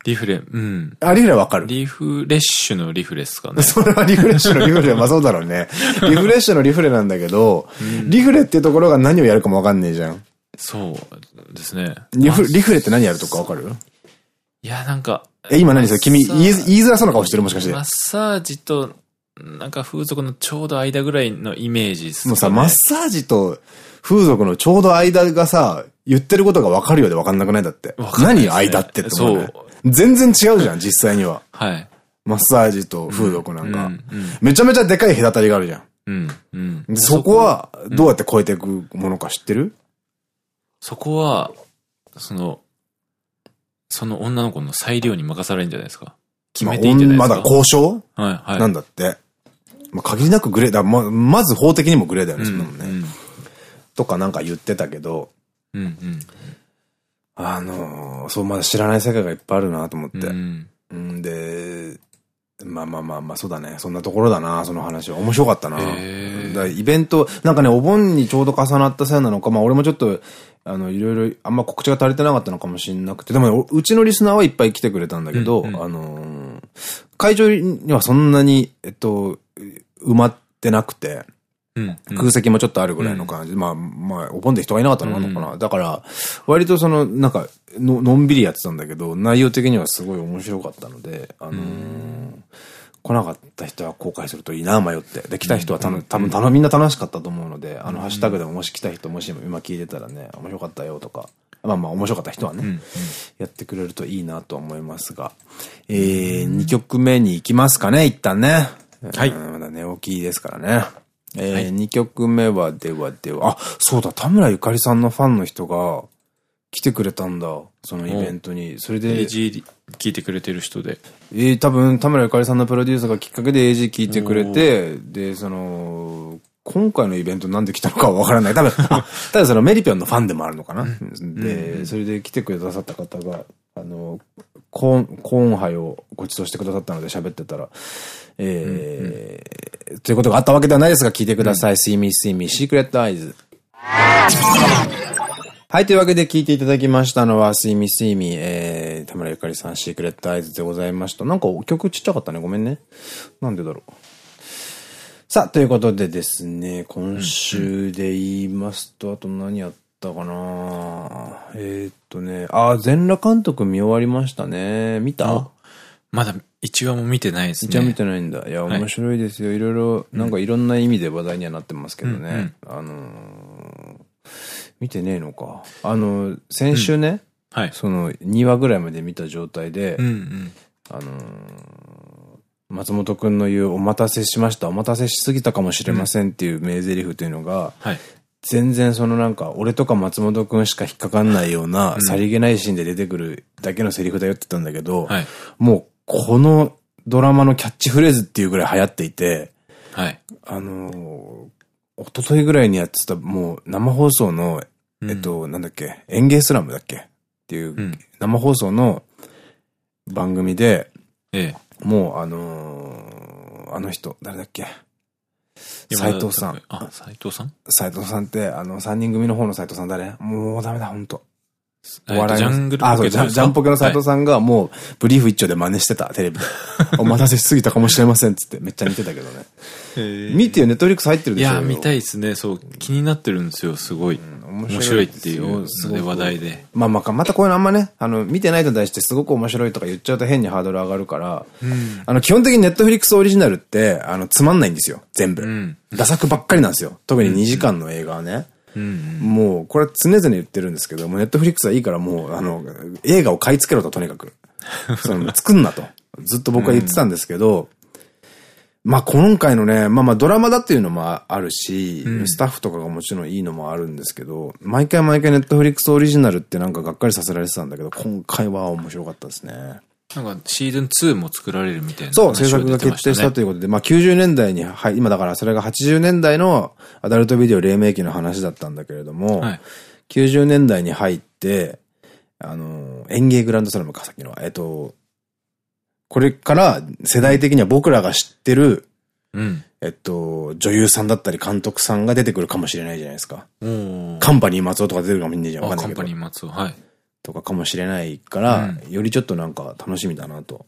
リフレ、うん。あ、リフレわかるリフレッシュのリフレですかね。それはリフレッシュのリフレ、まあそうだろうね。リフレッシュのリフレなんだけど、うん、リフレっていうところが何をやるかもわかんねえじゃん。そうですね。リフ、リフレって何やるとかわかる？いや、なんか。え、今何それ？君、言い、言いづらそうな顔してるもしかして。マッサージと、なんか風俗のちょうど間ぐらいのイメージですね。もうさ、マッサージと風俗のちょうど間がさ、言ってることがわかるようでわかんなくない？だって。何間ってって思う、ね。そう。全然違うじゃん、実際には。はい。マッサージと風俗なんか。めちゃめちゃでかい隔たりがあるじゃん。うん。うん。そこは、どうやって超えていくものか知ってる？そこは、その、その女の子の裁量に任されるんじゃないですか。決めていいんじゃないですか。まだ交渉？はい、はい。なんだって。まあ、限りなくグレーだ。ま、まず法的にもグレーだよね、そんなもんね。とかなんか言ってたけど、うんうん。あのー、そう、まだ知らない世界がいっぱいあるなと思って。うん、んで、まあまあまあまあ、そうだね。そんなところだな、その話は。面白かったな。だイベント、なんかね、お盆にちょうど重なったせいなのか、まあ俺もちょっと、あの、いろいろ、あんま告知が足りてなかったのかもしれなくて、でも、うちのリスナーはいっぱい来てくれたんだけど、うんうん、あのー、会場にはそんなに、えっと、埋まってなくて、空席もちょっとあるぐらいの感じ。まあ、まあ、お盆で人がいなかったのかな。だから、割とその、なんかの、のんびりやってたんだけど、内容的にはすごい面白かったので、あの来なかった人は後悔するといいな、迷って。で、来た人は多分、多分、みんな楽しかったと思うので、あの、ハッシュタグでももし来た人、もし今聞いてたらね、面白かったよとか、まあまあ面白かった人はね、やってくれるといいなと思いますが、えー、2曲目に行きますかね、一旦ね。はい。まだ寝起きですからね。えー、はい、2曲目は、ではでは、あ、そうだ、田村ゆかりさんのファンの人が来てくれたんだ。そのイベントに。それで。AG 聞いてくれてる人で。えー、多分、田村ゆかりさんのプロデュースがきっかけで AG 聞いてくれて、で、その、今回のイベントなんで来たのかはわからない。多分、あ、ただそのメリピョンのファンでもあるのかな。で、それで来てくださった方が、あの、コーン、コーン杯をご馳走してくださったので喋ってたら、えー、ということがあったわけではないですが、聞いてください。See me, see me, secret eyes. はい、というわけで聞いていただきましたのは、See me, see me, えー、田村ゆかりさん、シークレットアイズでございました。なんか曲ちっちゃかったね。ごめんね。なんでだろう。さあ、ということでですね、今週で言いますと、あと何やったかなえー、っとね、あ、全裸監督見終わりましたね。見た？まだ一話も見てないですね。一話見てないんだ。いや、面白いですよ。いろいろ、なんかいろんな意味で話題にはなってますけどね。あの見てねえのか。あの、先週ね、はい。その2話ぐらいまで見た状態で、あの松本くんの言う、お待たせしました、お待たせしすぎたかもしれませんっていう名台詞というのが、はい、全然そのなんか、俺とか松本くんしか引っかかんないような、さりげないシーンで出てくるだけのセリフだよって言ったんだけど、はい、もうこのドラマのキャッチフレーズっていうぐらい流行っていて、はい。あの一昨日ぐらいにやってた、もう生放送の、えっと、なんだっけ、演芸スラムだっけ？っていう、生放送の番組で、ええ、もうあのー、あの人、誰だっけ？斎藤さん。あ、斎藤さん？斎藤さんって、あの、三人組の方の斎藤さん誰？もうダメだ、ほんと。お笑いジャングルあ、そう、ジャンポケの斎藤さんがもう、ブリーフ一丁で真似してた、テレビで。お待たせしすぎたかもしれません、つって。めっちゃ似てたけどね。見てよ、ネットフリックス入ってるでしょ。いや、見たいですね。そう、気になってるんですよ、すごい。面白いっていう話題で。まあまあ、またこういうのあんまね、あの、見てない人に対してすごく面白いとか言っちゃうと変にハードル上がるから、うん、あの、基本的にネットフリックスオリジナルって、あの、つまんないんですよ、全部。うん、ダ作ばっかりなんですよ。特に2時間の映画はね。もう、これ常々言ってるんですけど、もうネットフリックスはいいからもう、あの、映画を買い付けろと、とにかく。その 作んなと。ずっと僕は言ってたんですけど、まあ今回のね、まあまあドラマだっていうのもあるし、うん、スタッフとかがもちろんいいのもあるんですけど、毎回毎回ネットフリックスオリジナルってなんかがっかりさせられてたんだけど、今回は面白かったですね。なんかシーズン2も作られるみたいな、ね、そう、制作が決定したということで、まあ90年代に、はい、今だからそれが80年代のアダルトビデオ黎明期の話だったんだけれども、はい、90年代に入って、あの、演芸グランドスラムか、さっきの、えっと、これから世代的には僕らが知ってる、うん、えっと、女優さんだったり監督さんが出てくるかもしれないじゃないですか。カンパニー松尾とか出てるかもしれないじゃん。カンパニー松尾、はい。とかかもしれないから、うん、よりちょっとなんか楽しみだなと。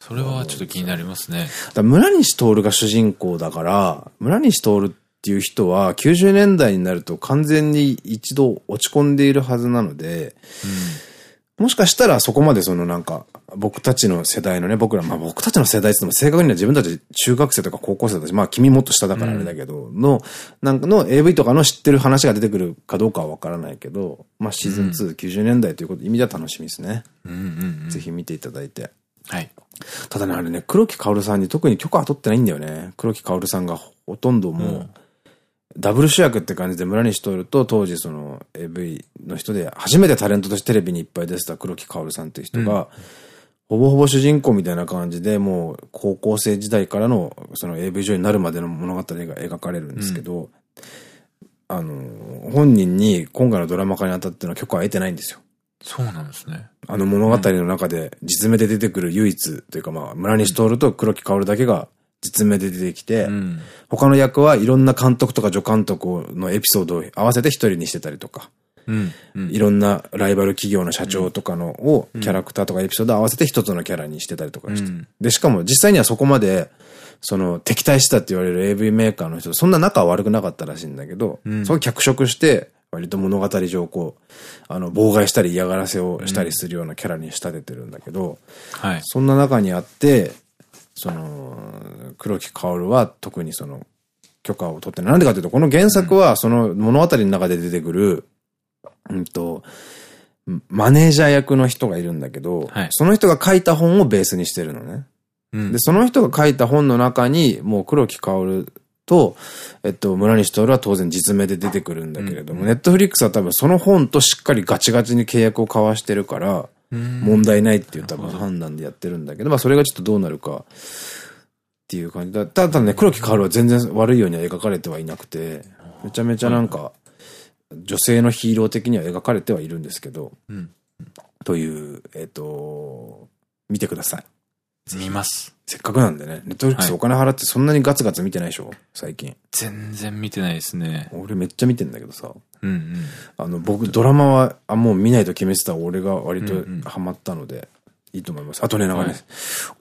それはちょっと気になりますね。だ村西徹が主人公だから、村西徹っていう人は90年代になると完全に一度落ち込んでいるはずなので、うん、もしかしたらそこまでそのなんか、僕たちの世代のね、僕ら、まあ僕たちの世代って言っても正確には自分たち中学生とか高校生だし、まあ君もっと下だからあれだけど、うん、の、なんかの AV とかの知ってる話が出てくるかどうかはわからないけど、まあシーズン2、うん、90年代ということ、意味では楽しみですね。ぜひ見ていただいて。はい。ただね、あれね、黒木薫さんに特に許可は取ってないんだよね。黒木薫さんがほとんどもう、うんダブル主役って感じで村西徹と当時その AV の人で初めてタレントとしてテレビにいっぱい出てた黒木薫さんっていう人が、ほぼほぼ主人公みたいな感じで、もう高校生時代からのその AV 女優になるまでの物語が描かれるんですけど、うん、あの、本人に今回のドラマ化にあたっての許可は得てないんですよ。そうなんですね。あの物語の中で実名で出てくる唯一というかまあ、村西徹と黒木薫だけが実名で出てきて、うん、他の役はいろんな監督とか助監督のエピソードを合わせて一人にしてたりとか。いろん。なライバル企業の社長とかのをキャラクターとかエピソード合わせて一つのキャラにしてたりとかして。で、しかも実際にはそこまで、その敵対したって言われる AV メーカーの人、そんな仲は悪くなかったらしいんだけど、うん、そこ脚色して、割と物語上こう、あの、妨害したり嫌がらせをしたりするようなキャラに仕立ててるんだけど、はい、そんな中にあって、その、黒木薫は特にその、許可を取ってない。なんでかというと、この原作はその物語の中で出てくる、うんと、マネージャー役の人がいるんだけど、はい、その人が書いた本をベースにしてるのね。うん、で、その人が書いた本の中に、もう黒木薫と、えっと、村西徹は当然実名で出てくるんだけれども、ネットフリックスは多分その本としっかりガチガチに契約を交わしてるから、問題ないっていう多分判断でやってるんだけど、まあそれがちょっとどうなるかっていう感じだ。ただね、黒木薫は全然悪いようには描かれてはいなくて、めちゃめちゃなんか、女性のヒーロー的には描かれてはいるんですけど、うん、という、えっ、ー、と、見てください。見ます。せっかくなんでね。ネットフリックスお金払ってそんなにガツガツ見てないでしょ？最近。全然見てないですね。俺めっちゃ見てんだけどさ。うんうん。あの、僕、ドラマは、あ、もう見ないと決めてた俺が割とハマったので、いいと思います。あとね、なんかね、はい、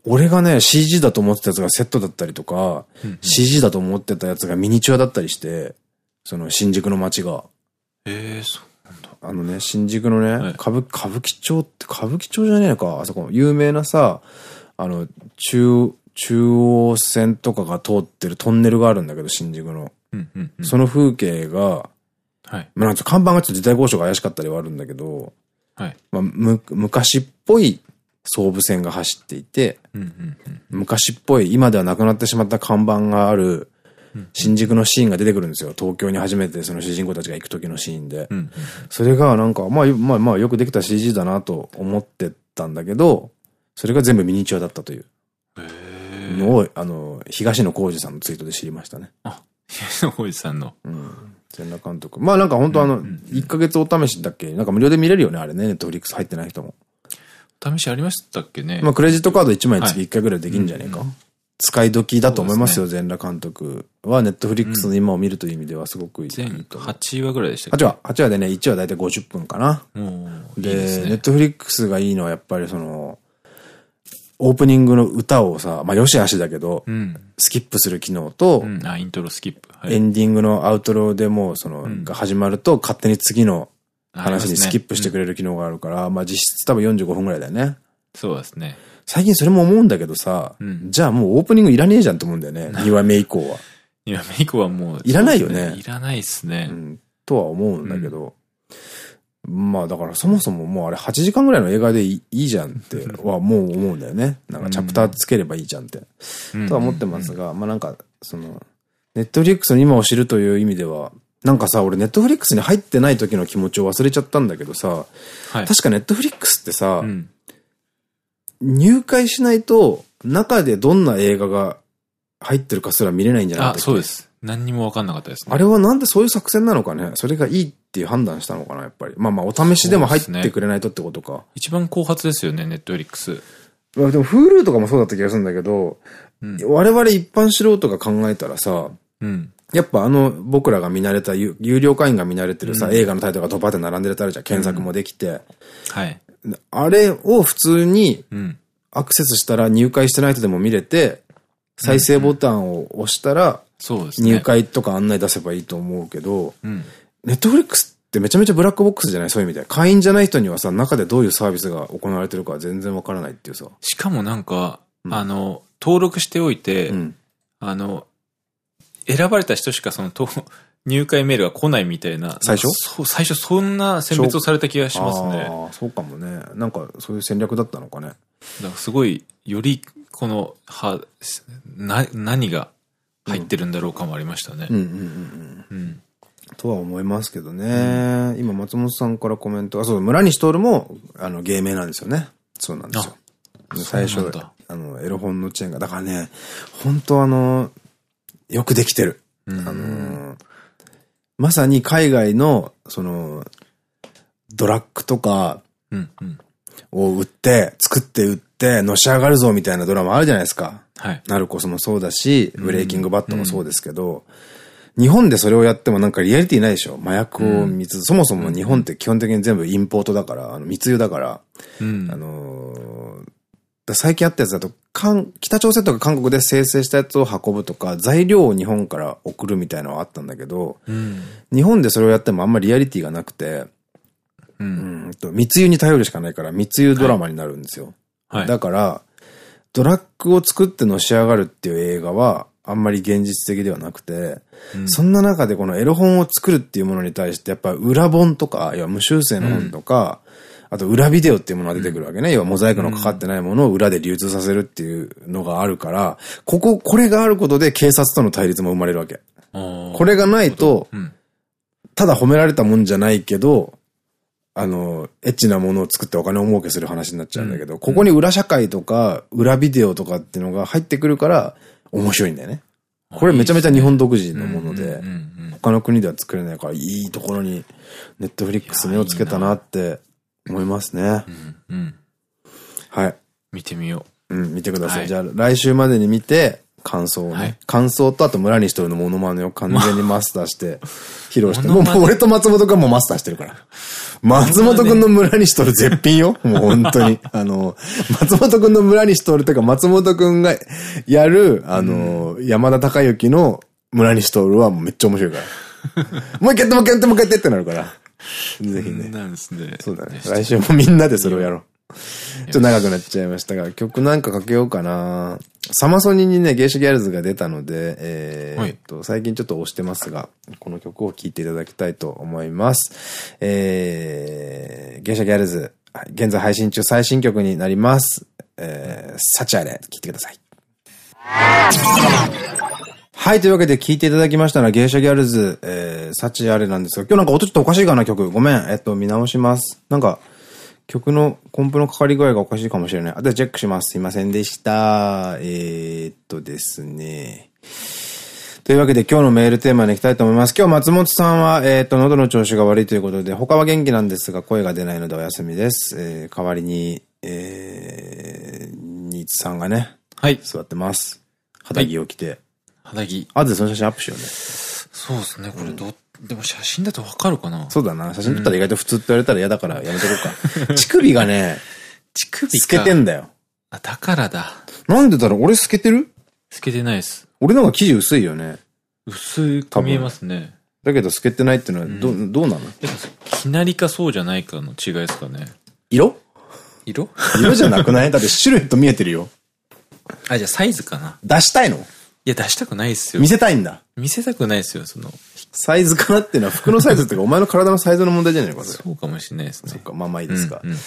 俺がね、CG だと思ってたやつがセットだったりとか、うんうん、CG だと思ってたやつがミニチュアだったりして、その新宿の街が。ええー、そうなんだ。あのね、新宿のね、はい、歌舞歌舞伎町って歌舞伎町じゃねえのか、あそこ、有名なさ、あの、中、中央線とかが通ってるトンネルがあるんだけど、新宿の。その風景が、はい。まあ、看板がちょっと時代交渉が怪しかったりはあるんだけど、はい。まあ、む、昔っぽい総武線が走っていて、昔っぽい、今ではなくなってしまった看板がある、新宿のシーンが出てくるんですよ。東京に初めてその主人公たちが行く時のシーンで。それがなんか、まあ、まあ、まあ、よくできた CG だなと思ってたんだけど、それが全部ミニチュアだったというのを、あの、東野幸治さんのツイートで知りましたね。あ、東野浩二さんの。うん。全裸監督。まあなんか本当あの、1ヶ月お試しだっけ？なんか無料で見れるよね、あれね。ネットフリックス入ってない人も。試しありましたっけね？まあクレジットカード1枚につき1回ぐらいできるんじゃねえか。使い時だと思いますよ、全裸監督は。ネットフリックスの今を見るという意味ではすごくいい。全8話ぐらいでしたっけ ?8 話。8話でね、1話だいたい50分かな。で、ネットフリックスがいいのはやっぱりその、オープニングの歌をさ、まあ、よしあしだけど、うん、スキップする機能と、うん、あ、イントロスキップ。はい、エンディングのアウトロでも、その、うん、が始まると、勝手に次の話にスキップしてくれる機能があるから、まあ、実質多分45分ぐらいだよね。そうですね。最近それも思うんだけどさ、じゃあもうオープニングいらねえじゃんと思うんだよね。2話目以降は。2話目以降はもう。いらないよね。いらないっすね。とは思うんだけど。まあだからそもそももうあれ8時間ぐらいの映画でいいじゃんってはもう思うんだよね。なんかチャプターつければいいじゃんって。とは思ってますが、まあなんかその、ネットフリックスの今を知るという意味では、なんかさ、俺ネットフリックスに入ってない時の気持ちを忘れちゃったんだけどさ、はい、確かネットフリックスってさ、うん、入会しないと中でどんな映画が入ってるかすら見れないんじゃないあ、そうです。何にも分かんなかったですね。あれはなんでそういう作戦なのかねそれがいいっていう判断したのかなやっぱり。まあまあ、お試しでも入ってくれないとってことか。ね、一番後発ですよね、ネットフリックス。でも、Hulu とかもそうだった気がするんだけど、うん、我々一般素人が考えたらさ、うん、やっぱあの、僕らが見慣れた、有料会員が見慣れてるさ、うん、映画のタイトルがドバって並んでるたるじゃん。検索もできて。はい。あれを普通に、アクセスしたら入会してない人でも見れて、再生ボタンを押したら、そうですね。入会とか案内出せばいいと思うけど、ネットフリックスってめちゃめちゃブラックボックスじゃない？そういう意味で。会員じゃない人にはさ、中でどういうサービスが行われてるか全然わからないっていうさ。しかもなんか、うん、あの、登録しておいて、うん、あの、選ばれた人しかその、入会メールが来ないみたいな。最初？そう、最初そんな選別をされた気がしますね。ああ、そうかもね。なんかそういう戦略だったのかね。だからすごい、より、この、は、な、何が入ってるんだろうかもありましたね。うんうんうんうん。うん。とは思いますけどね。うん、今、松本さんからコメント、あ、そう、村西徹も、あの、芸名なんですよね。そうなんですよ。最初、あの、エロ本のチェーンが。だからね、本当あの、よくできてる。うん、あの、まさに海外の、その、ドラッグとか、を売って、作って売って、のし上がるぞみたいなドラマあるじゃないですか。はい。ナルコスもそうだし、ブレイキングバットもそうですけど、日本でそれをやってもなんかリアリティないでしょ。麻薬を密、うん、そもそも日本って基本的に全部インポートだから、あの密輸だから、うん、あのー、最近あったやつだと、北朝鮮とか韓国で生成したやつを運ぶとか、材料を日本から送るみたいなのはあったんだけど、うん、日本でそれをやってもあんまりリアリティがなくて、うん、うん。と密輸に頼るしかないから密輸ドラマになるんですよ。はい、だから、ドラッグを作ってのし上がるっていう映画は、あんまり現実的ではなくて、うん、そんな中でこのエロ本を作るっていうものに対して、やっぱ裏本とか、要は無修正の本とか、うん、あと裏ビデオっていうものが出てくるわけね。要はモザイクのかかってないものを裏で流通させるっていうのがあるから、ここ、これがあることで警察との対立も生まれるわけ。これがないと、ただ褒められたもんじゃないけど、あの、エッチなものを作ってお金を儲けする話になっちゃうんだけど、うん、ここに裏社会とか、裏ビデオとかっていうのが入ってくるから、面白いんだよね。これめちゃめちゃ日本独自のもので、他の国では作れないから、いいところに、ネットフリックス目をつけたなって思いますね。はい。見てみよう。うん、見てください。はい、じゃあ、来週までに見て、感想をね。はい、感想とあと村西とのモノマネを完全にマスターして、披露して。もう俺と松本君もマスターしてるから。松本くんの村にしとる絶品よ。もう本当に。あの、松本くんの村にしとるというか、松本くんがやる、あの、うん、山田孝之の村にしとるはめっちゃ面白いから。もう一回やって、もう一回やって、もう一回やってってなるから。ぜひね。なんですね。そうだね。来週もみんなでそれをやろう。ちょっと長くなっちゃいましたが、曲なんかかけようかな。サマソニにね、芸者ギャルズが出たので、えー、っと、はい、最近ちょっと押してますが、この曲を聴いていただきたいと思います。えー、芸者ギャルズ、現在配信中最新曲になります。えー、サチアレ、聴いてください。はい、というわけで聴いていただきましたのは芸者ギャルズ、えー、サチアレなんですが、今日なんか音ちょっとおかしいかな曲。ごめん。えっと、見直します。なんか、曲のコンプのかかり具合がおかしいかもしれない。あとでチェックします。すいませんでした。えー、っとですね。とというわけで今日のメールテーマに行きたいと思います。今日松本さんは、えっ、ー、と、喉の調子が悪いということで、他は元気なんですが声が出ないのでお休みです。えー、代わりに、えー、ニーツさんがね、はい。座ってます。肌着を着て。はい、肌着。あとでその写真アップしようね。そうですね、これど、うん、でも写真だとわかるかな？そうだな。写真撮ったら意外と普通って言われたら嫌だからやめとこうか。乳首がね、乳首透けてんだよ。あ、だからだ。なんでだろう？俺透けてる？透けてないです。俺の方が生地薄いよね。薄く見えますね。だけど透けてないっていうのはど、うん、どうなの？きなりかそうじゃないかの違いですかね。色？色？色じゃなくない？だってシルエット見えてるよ。あ、じゃあサイズかな。出したいの？いや、出したくないっすよ。見せたいんだ。見せたくないっすよ、その。サイズかなっていうのは服のサイズっていうか、お前の体のサイズの問題じゃないのか、そそうかもしれないですね。そっか、まあまあいいですか。うんうん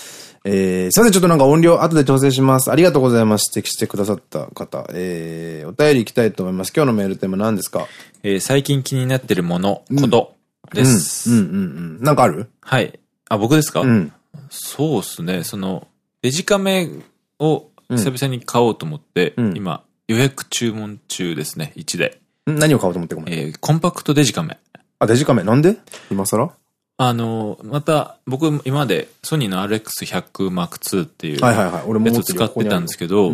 えー、すいません、ちょっとなんか音量後で調整します。ありがとうございます。指摘してくださった方。えー、お便り行きたいと思います。今日のメールテーマ何ですか？えー、最近気になってるもの、ことです。うん、うん、うんうん。なんかある？はい。あ、僕ですか？うん。そうっすね。その、デジカメを久々に買おうと思って、うん、今、予約注文中ですね、1台。何を買おうと思ってえー、コンパクトデジカメ。あ、デジカメ？なんで？今更？あの、また、僕、今までソニーの RX100 Mark II っていうはいはいはい。俺もやつ使ってたんですけど、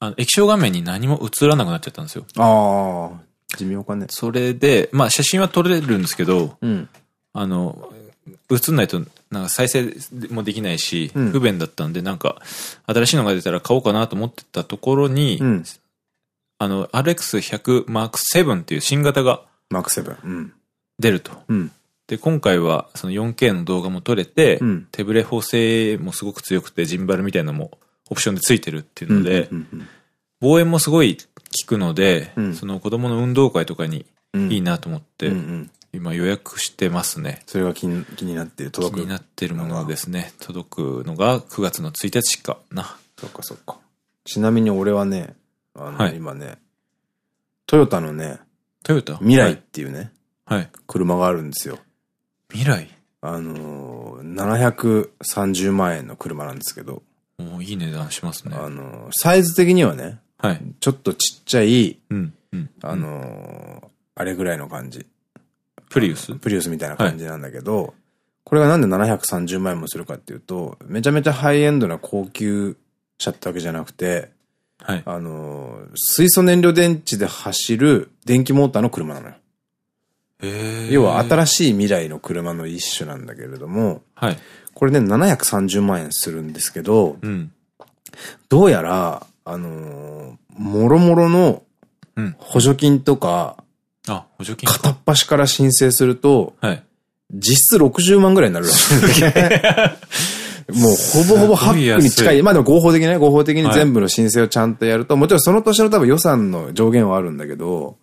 あの。液晶画面に何も映らなくなっちゃったんですよ。ああ、寿命かね。それで、まあ写真は撮れるんですけど、うん、あの、映んないと、なんか再生もできないし、うん、不便だったんで、なんか、新しいのが出たら買おうかなと思ってたところに、うん、あの、RX100 Mark VII っていう新型が、Mark VII。うん。出ると。うん。で、今回はその 4K の動画も撮れて、うん、手ブレ補正もすごく強くて、ジンバルみたいなのもオプションでついてるっていうので、望遠もすごい効くので、うん、その子供の運動会とかにいいなと思って、今予約してますね。それが気に気になってる、届く。気になってるものですね。届くのが9月の1日かな。そっかそっか。ちなみに俺はね、あの、はい、今ね、トヨタのね、トヨタ？未来っていうね、はい。車があるんですよ。未来？あのー、730万円の車なんですけど。おいい値段しますね。あのー、サイズ的にはね、はい。ちょっとちっちゃい、うん、うん。あのー、あれぐらいの感じ。プリウス？プリウスみたいな感じなんだけど、はい、これがなんで730万円もするかっていうと、めちゃめちゃハイエンドな高級車ってわけじゃなくて、はい。あの、水素燃料電池で走る電気モーターの車なのよ。要は新しい未来の車の一種なんだけれども、はい。これね、730万円するんですけど、うん、どうやら、あのー、もろもろの補助金とか、うん、あ、補助金片っ端から申請すると、はい。実質60万ぐらいになるらしいんだけど、もうほぼほぼハックに近い。まあでも合法的ね、合法的に全部の申請をちゃんとやると、はい、もちろんその年の多分予算の上限はあるんだけど、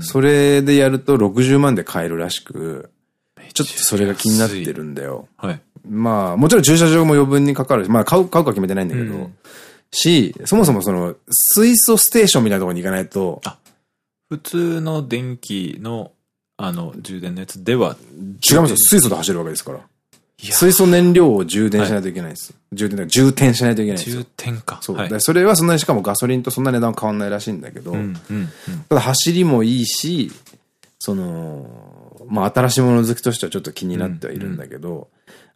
それでやると60万で買えるらしく、ちょっとそれが気になってるんだよ。はい。まあ、もちろん駐車場も余分にかかる。まあ、買う、買うか決めてないんだけど、うん、し、そもそもその、水素ステーションみたいなところに行かないと。あ、普通の電気の、あの、充電のやつでは違いますよ。水素で走るわけですから。水素燃料を充電しないといけないです。はい、充電、充填しないといけないです。充填か。そう。はい、それはそんなにしかもガソリンとそんな値段変わんないらしいんだけど、ただ走りもいいし、その、まあ新しいもの好きとしてはちょっと気になってはいるんだけど、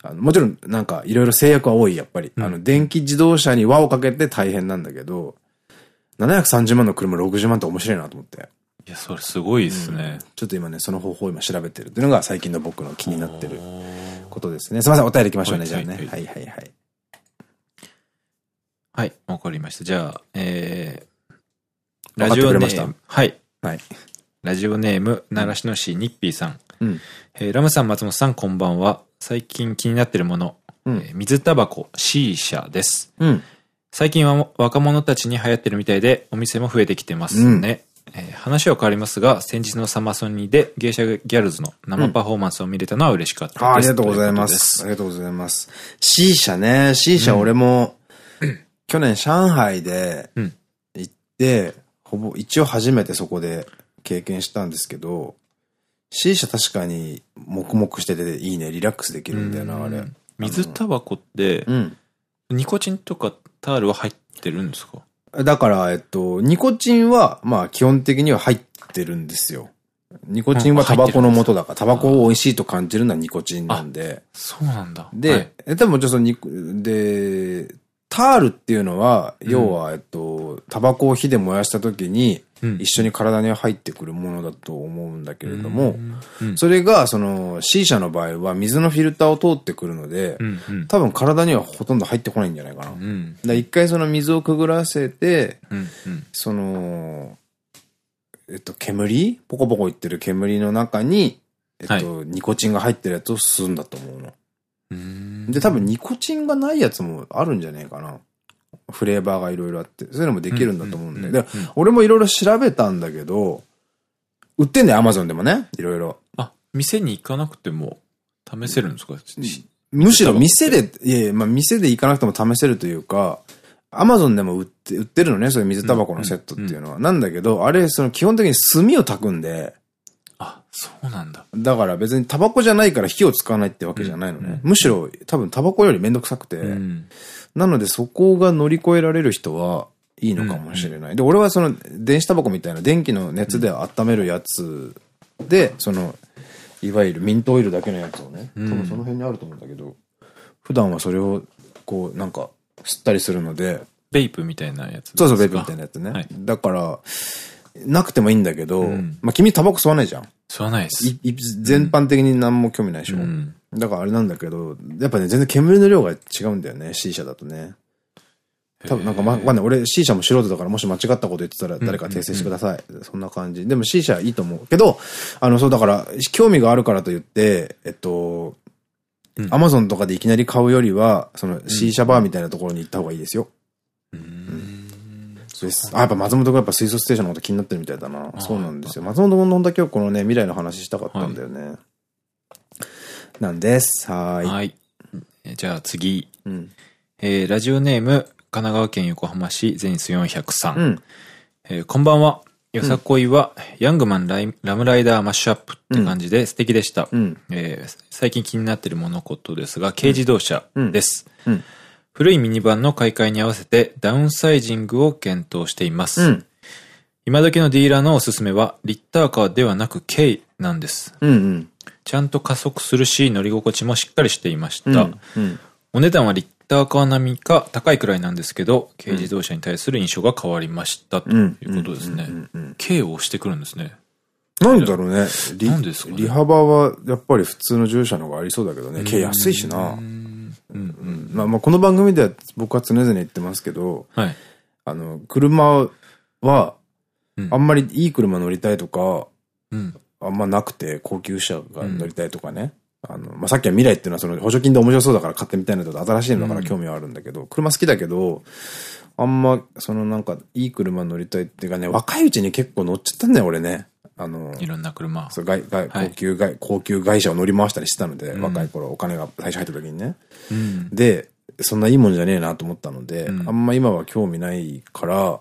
あのもちろんなんかいろいろ制約は多い、やっぱり。うん、あの、電気自動車に輪をかけて大変なんだけど、730万の車60万って面白いなと思って。いや、それすごいですね、うん、ちょっと今ね、その方法を今調べてるっていうのが最近の僕の気になってることですね。すみません、お便り行きましょうね、じゃあね。はいはいはい。はい、わかりました。じゃあ、えー、ラジオネーム。はい。はい。ラジオネーム、習志野市ニッピーさん。うん、えー、ラムさん、松本さん、こんばんは。最近気になってるもの、うん、えー、水タバコ、シーシャです。うん、最近は若者たちに流行ってるみたいで、お店も増えてきてますね。えー、話は変わりますが、先日のサマソニーで芸者ギャルズの生パフォーマンスを見れたのは嬉しかったです。うん、あありがとうございます。ありがとうございます。C 社ね、C 社俺も、うん、去年上海で行って、ほぼ一応初めてそこで経験したんですけど、C 社確かに黙々してていいね、リラックスできるんだよな、あれ。水タバコって、ニコチンとかタールは入ってるんですか？だから、えっと、ニコチンは、まあ、基本的には入っってるんですよ。ニコチンはタバコの元だから、タバコを美味しいと感じるのはニコチンなんで。そうなんだ。で、はい、多分ちょっとニコ、で、タールっていうのは、要は、えっと、タバコを火で燃やした時に、一緒に体に入ってくるものだと思うんだけれども、それが、その、C 社の場合は水のフィルターを通ってくるので、多分体にはほとんど入ってこないんじゃないかな。一回その水をくぐらせて、その、えっと、煙？ポコポコいってる煙の中に、えっと、はい、ニコチンが入ってるやつを吸うんだと思うの。で、多分ニコチンがないやつもあるんじゃねえかな。フレーバーがいろいろあって。そういうのもできるんだと思うんで。で、俺もいろいろ調べたんだけど、売ってんだよ、アマゾンでもね。いろいろ。あ、店に行かなくても試せるんですか？むしろ店で、いやいや、まあ店で行かなくても試せるというか、アマゾンでも売って、売ってるのね、そういう水タバコのセットっていうのは。なんだけど、あれ、その基本的に炭を焚くんで。あ、そうなんだ。だから別にタバコじゃないから火を使わないってわけじゃないのね。むしろ多分タバコよりめんどくさくて。なのでそこが乗り越えられる人はいいのかもしれない。で、俺はその電子タバコみたいな電気の熱で温めるやつで、その、いわゆるミントオイルだけのやつをね、多分その辺にあると思うんだけど、普段はそれをこうなんか吸ったりするので。ベイプみたいなやつそうそう、ベイプみたいなやつね。はい、だから、なくてもいいんだけど、うん、まあ君タバコ吸わないじゃん。吸わないです。全般的に何も興味ないでしょ。うん、だからあれなんだけど、やっぱね、全然煙の量が違うんだよね、C 社だとね。多分なんかま、まあね、俺 C 社も素人だからもし間違ったこと言ってたら誰か訂正してください。そんな感じ。でも C 社いいと思うけど、あの、そうだから、興味があるからと言って、えっと、アマゾンとかでいきなり買うよりは、その C 社バーみたいなところに行った方がいいですよ。うん。そうです。あ、やっぱ松本君やっぱ水素ステーションのこと気になってるみたいだな。そうなんですよ。松本君のんだ今日このね、未来の話したかったんだよね。はい、なんです。はい。はい。じゃあ次。うん、えー、ラジオネーム、神奈川県横浜市ゼニス403。うん、えー、こんばんは。よさこいは、ヤングマンライラムライダーマッシュアップって感じで素敵でした。うん、えー、最近気になっている物事ですが、軽自動車です。うんうん、古いミニバンの買い替えに合わせてダウンサイジングを検討しています。今時のディーラーのおすすめは、リッターカーではなく軽なんです。うんうん、ちゃんと加速するし、乗り心地もしっかりしていました。お値段はリッターカー並みか高いくらいなんですけど、軽自動車に対する印象が変わりましたということですね。軽を押してくるんですね。なんだろうね。リなんですか、ね、利幅はやっぱり普通の乗車の方がありそうだけどね。軽安いしな。まあまあこの番組では僕は常々言ってますけど、はい、あの、車は、あんまりいい車乗りたいとか、うん、あんまなくて、高級車が乗りたいとかね。あの、まあ、さっきは未来っていうのはその補助金で面白そうだから買ってみたいなと新しいのだから興味はあるんだけど、うん、車好きだけど、あんま、そのなんか、いい車乗りたいっていうかね、若いうちに結構乗っちゃったんだよ、俺ね。あの、いろんな車。そう、外、外、高級外、高級会社を乗り回したりしてたので、うん、若い頃お金が最初入った時にね。うん、で、そんないいもんじゃねえなと思ったので、あんま今は興味ないから、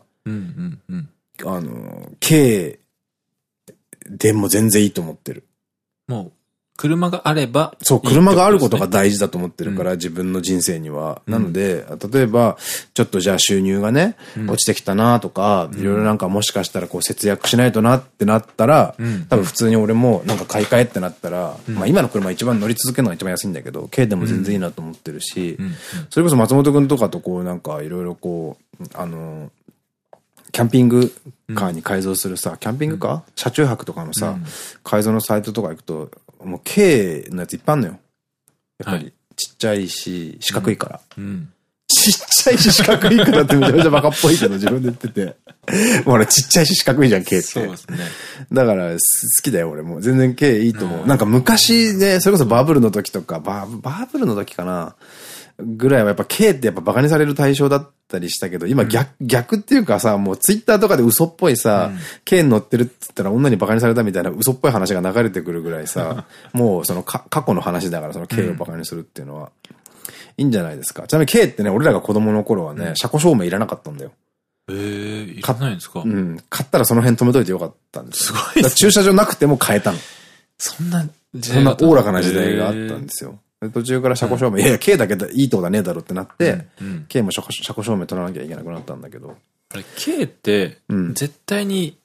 あの、軽でも全然いいと思ってる。もう、車があれば、そう、車があることが大事だと思ってるから、自分の人生には。なので、例えば、ちょっとじゃあ収入がね、落ちてきたなとか、いろいろなんかもしかしたらこう節約しないとなってなったら、多分普通に俺もなんか買い替えってなったら、まあ今の車一番乗り続けるのが一番安いんだけど、軽でも全然いいなと思ってるし、それこそ松本くんとかとこうなんかいろいろこう、あの、キャンピングカーに改造するさ、キャンピングカー？車中泊とかのさ、改造のサイトとか行くと、もう K のやついっぱいあんのよ。やっぱり、ちっちゃいし、四角いから。うん。ちっちゃいし四角いからってめちゃめちゃ バカっぽいけど自分で言ってて。もう俺ちっちゃいし四角いじゃん、K って。そうですね。だから好きだよ、俺も。全然 K いいと思う。なんか昔ね、それこそバブルの時とか、ババブルの時かな。ぐらいはやっぱ K ってやっぱバカにされる対象だったりしたけど、今逆、うん、逆っていうかさ、もうツイッターとかで嘘っぽいさ、うん、K に乗ってるって言ったら女にバカにされたみたいな嘘っぽい話が流れてくるぐらいさ、もうそのか過去の話だからその K をバカにするっていうのは、いいんじゃないですか。ちなみに K ってね、俺らが子供の頃はね、車庫証明いらなかったんだよ。ええー、いらないんですか？うん。買ったらその辺止めといてよかったんですすごい、ね、駐車場なくても買えたの。そんなそんなおおらかな時代があったんですよ。途中から車庫証明、いやいや、K だけでいいとこだねえだろってなって、K も車庫証明取らなきゃいけなくなったんだけど。あれ、K って、絶対に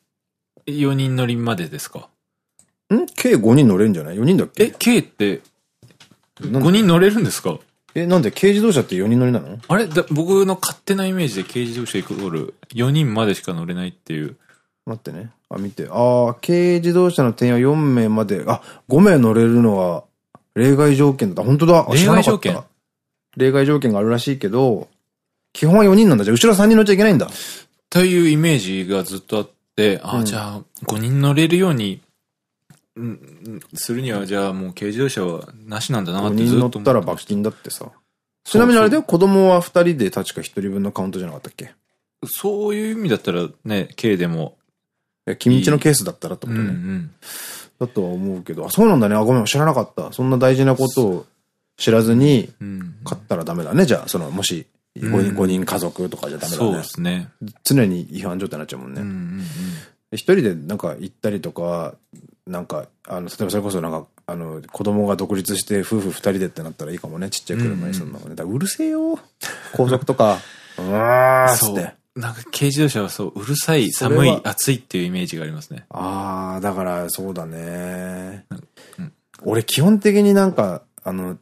4人乗りまでですか？ん？計5人乗れるんじゃない ?4 人だっけ？え、計って、5人乗れるんですか？え、なんで？軽自動車って4人乗りなの？あれ？だ僕の勝手なイメージで軽自動車イコール4人までしか乗れないっていう。待ってね。あ、見て。ああ、軽自動車の定員は4名まで、あ、5名乗れるのは例外条件だ。本当だ。例外条件？例外条件があるらしいけど、基本は4人なんだ。じゃあ、後ろ3人乗っちゃいけないんだ。というイメージがずっとあって、あ、うん、じゃあ、5人乗れるように、うん、するには、じゃあもう軽自動車はなしなんだなってずっと乗ったら罰金だってさ。ちなみにあれで子供は2人で確か1人分のカウントじゃなかったっけ？そういう意味だったらね、軽でも。いや、君んちのケースだったらってことね。うんうん、だとは思うけど、あ、そうなんだね。あ、ごめん、知らなかった。そんな大事なことを知らずに、買ったらダメだね。じゃあ、その、もし、5人、5人家族とかじゃダメだね。そうですね。常に違反状態になっちゃうもんね。一人でなんか行ったりとか、なんか、あの、例えばそれこそなんか、あの、子供が独立して夫婦二人でってなったらいいかもね。ちっちゃい車にするのもね。だうるせえよ。高速とか、うわーって。なんか軽自動車はそう、うるさい、寒い、暑いっていうイメージがありますね。ああ、だからそうだね。うん、俺基本的になんか、あの、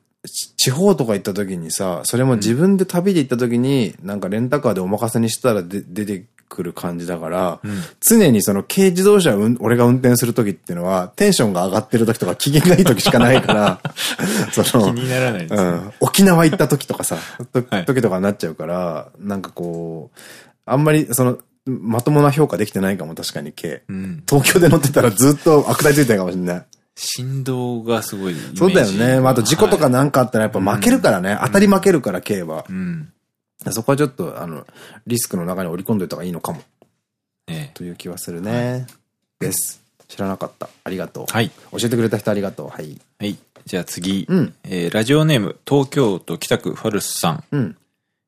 地方とか行った時にさ、それも自分で旅で行った時に、なんかレンタカーでお任せにしたらで出てくる感じだから、うん、常にその軽自動車を俺が運転する時っていうのは、テンションが上がってる時とか機嫌がいい時しかないから、その、気にならないです、ね、うん。沖縄行った時とかさ、時とかになっちゃうから、なんかこう、あんまりその、まともな評価できてないかも、確かに軽。うん、東京で乗ってたらずっと悪態ついてるかもしれない。振動がすごい。そうだよね。まあ、あと事故とかなんかあったらやっぱ負けるからね。当たり負けるから、軽は。うん。そこはちょっと、あの、リスクの中に織り込んでおいた方がいいのかも。ええ。という気はするね。です。知らなかった。ありがとう。はい。教えてくれた人ありがとう。はい。はい。じゃあ次。うん。えラジオネーム、東京都北区ファルスさん。うん。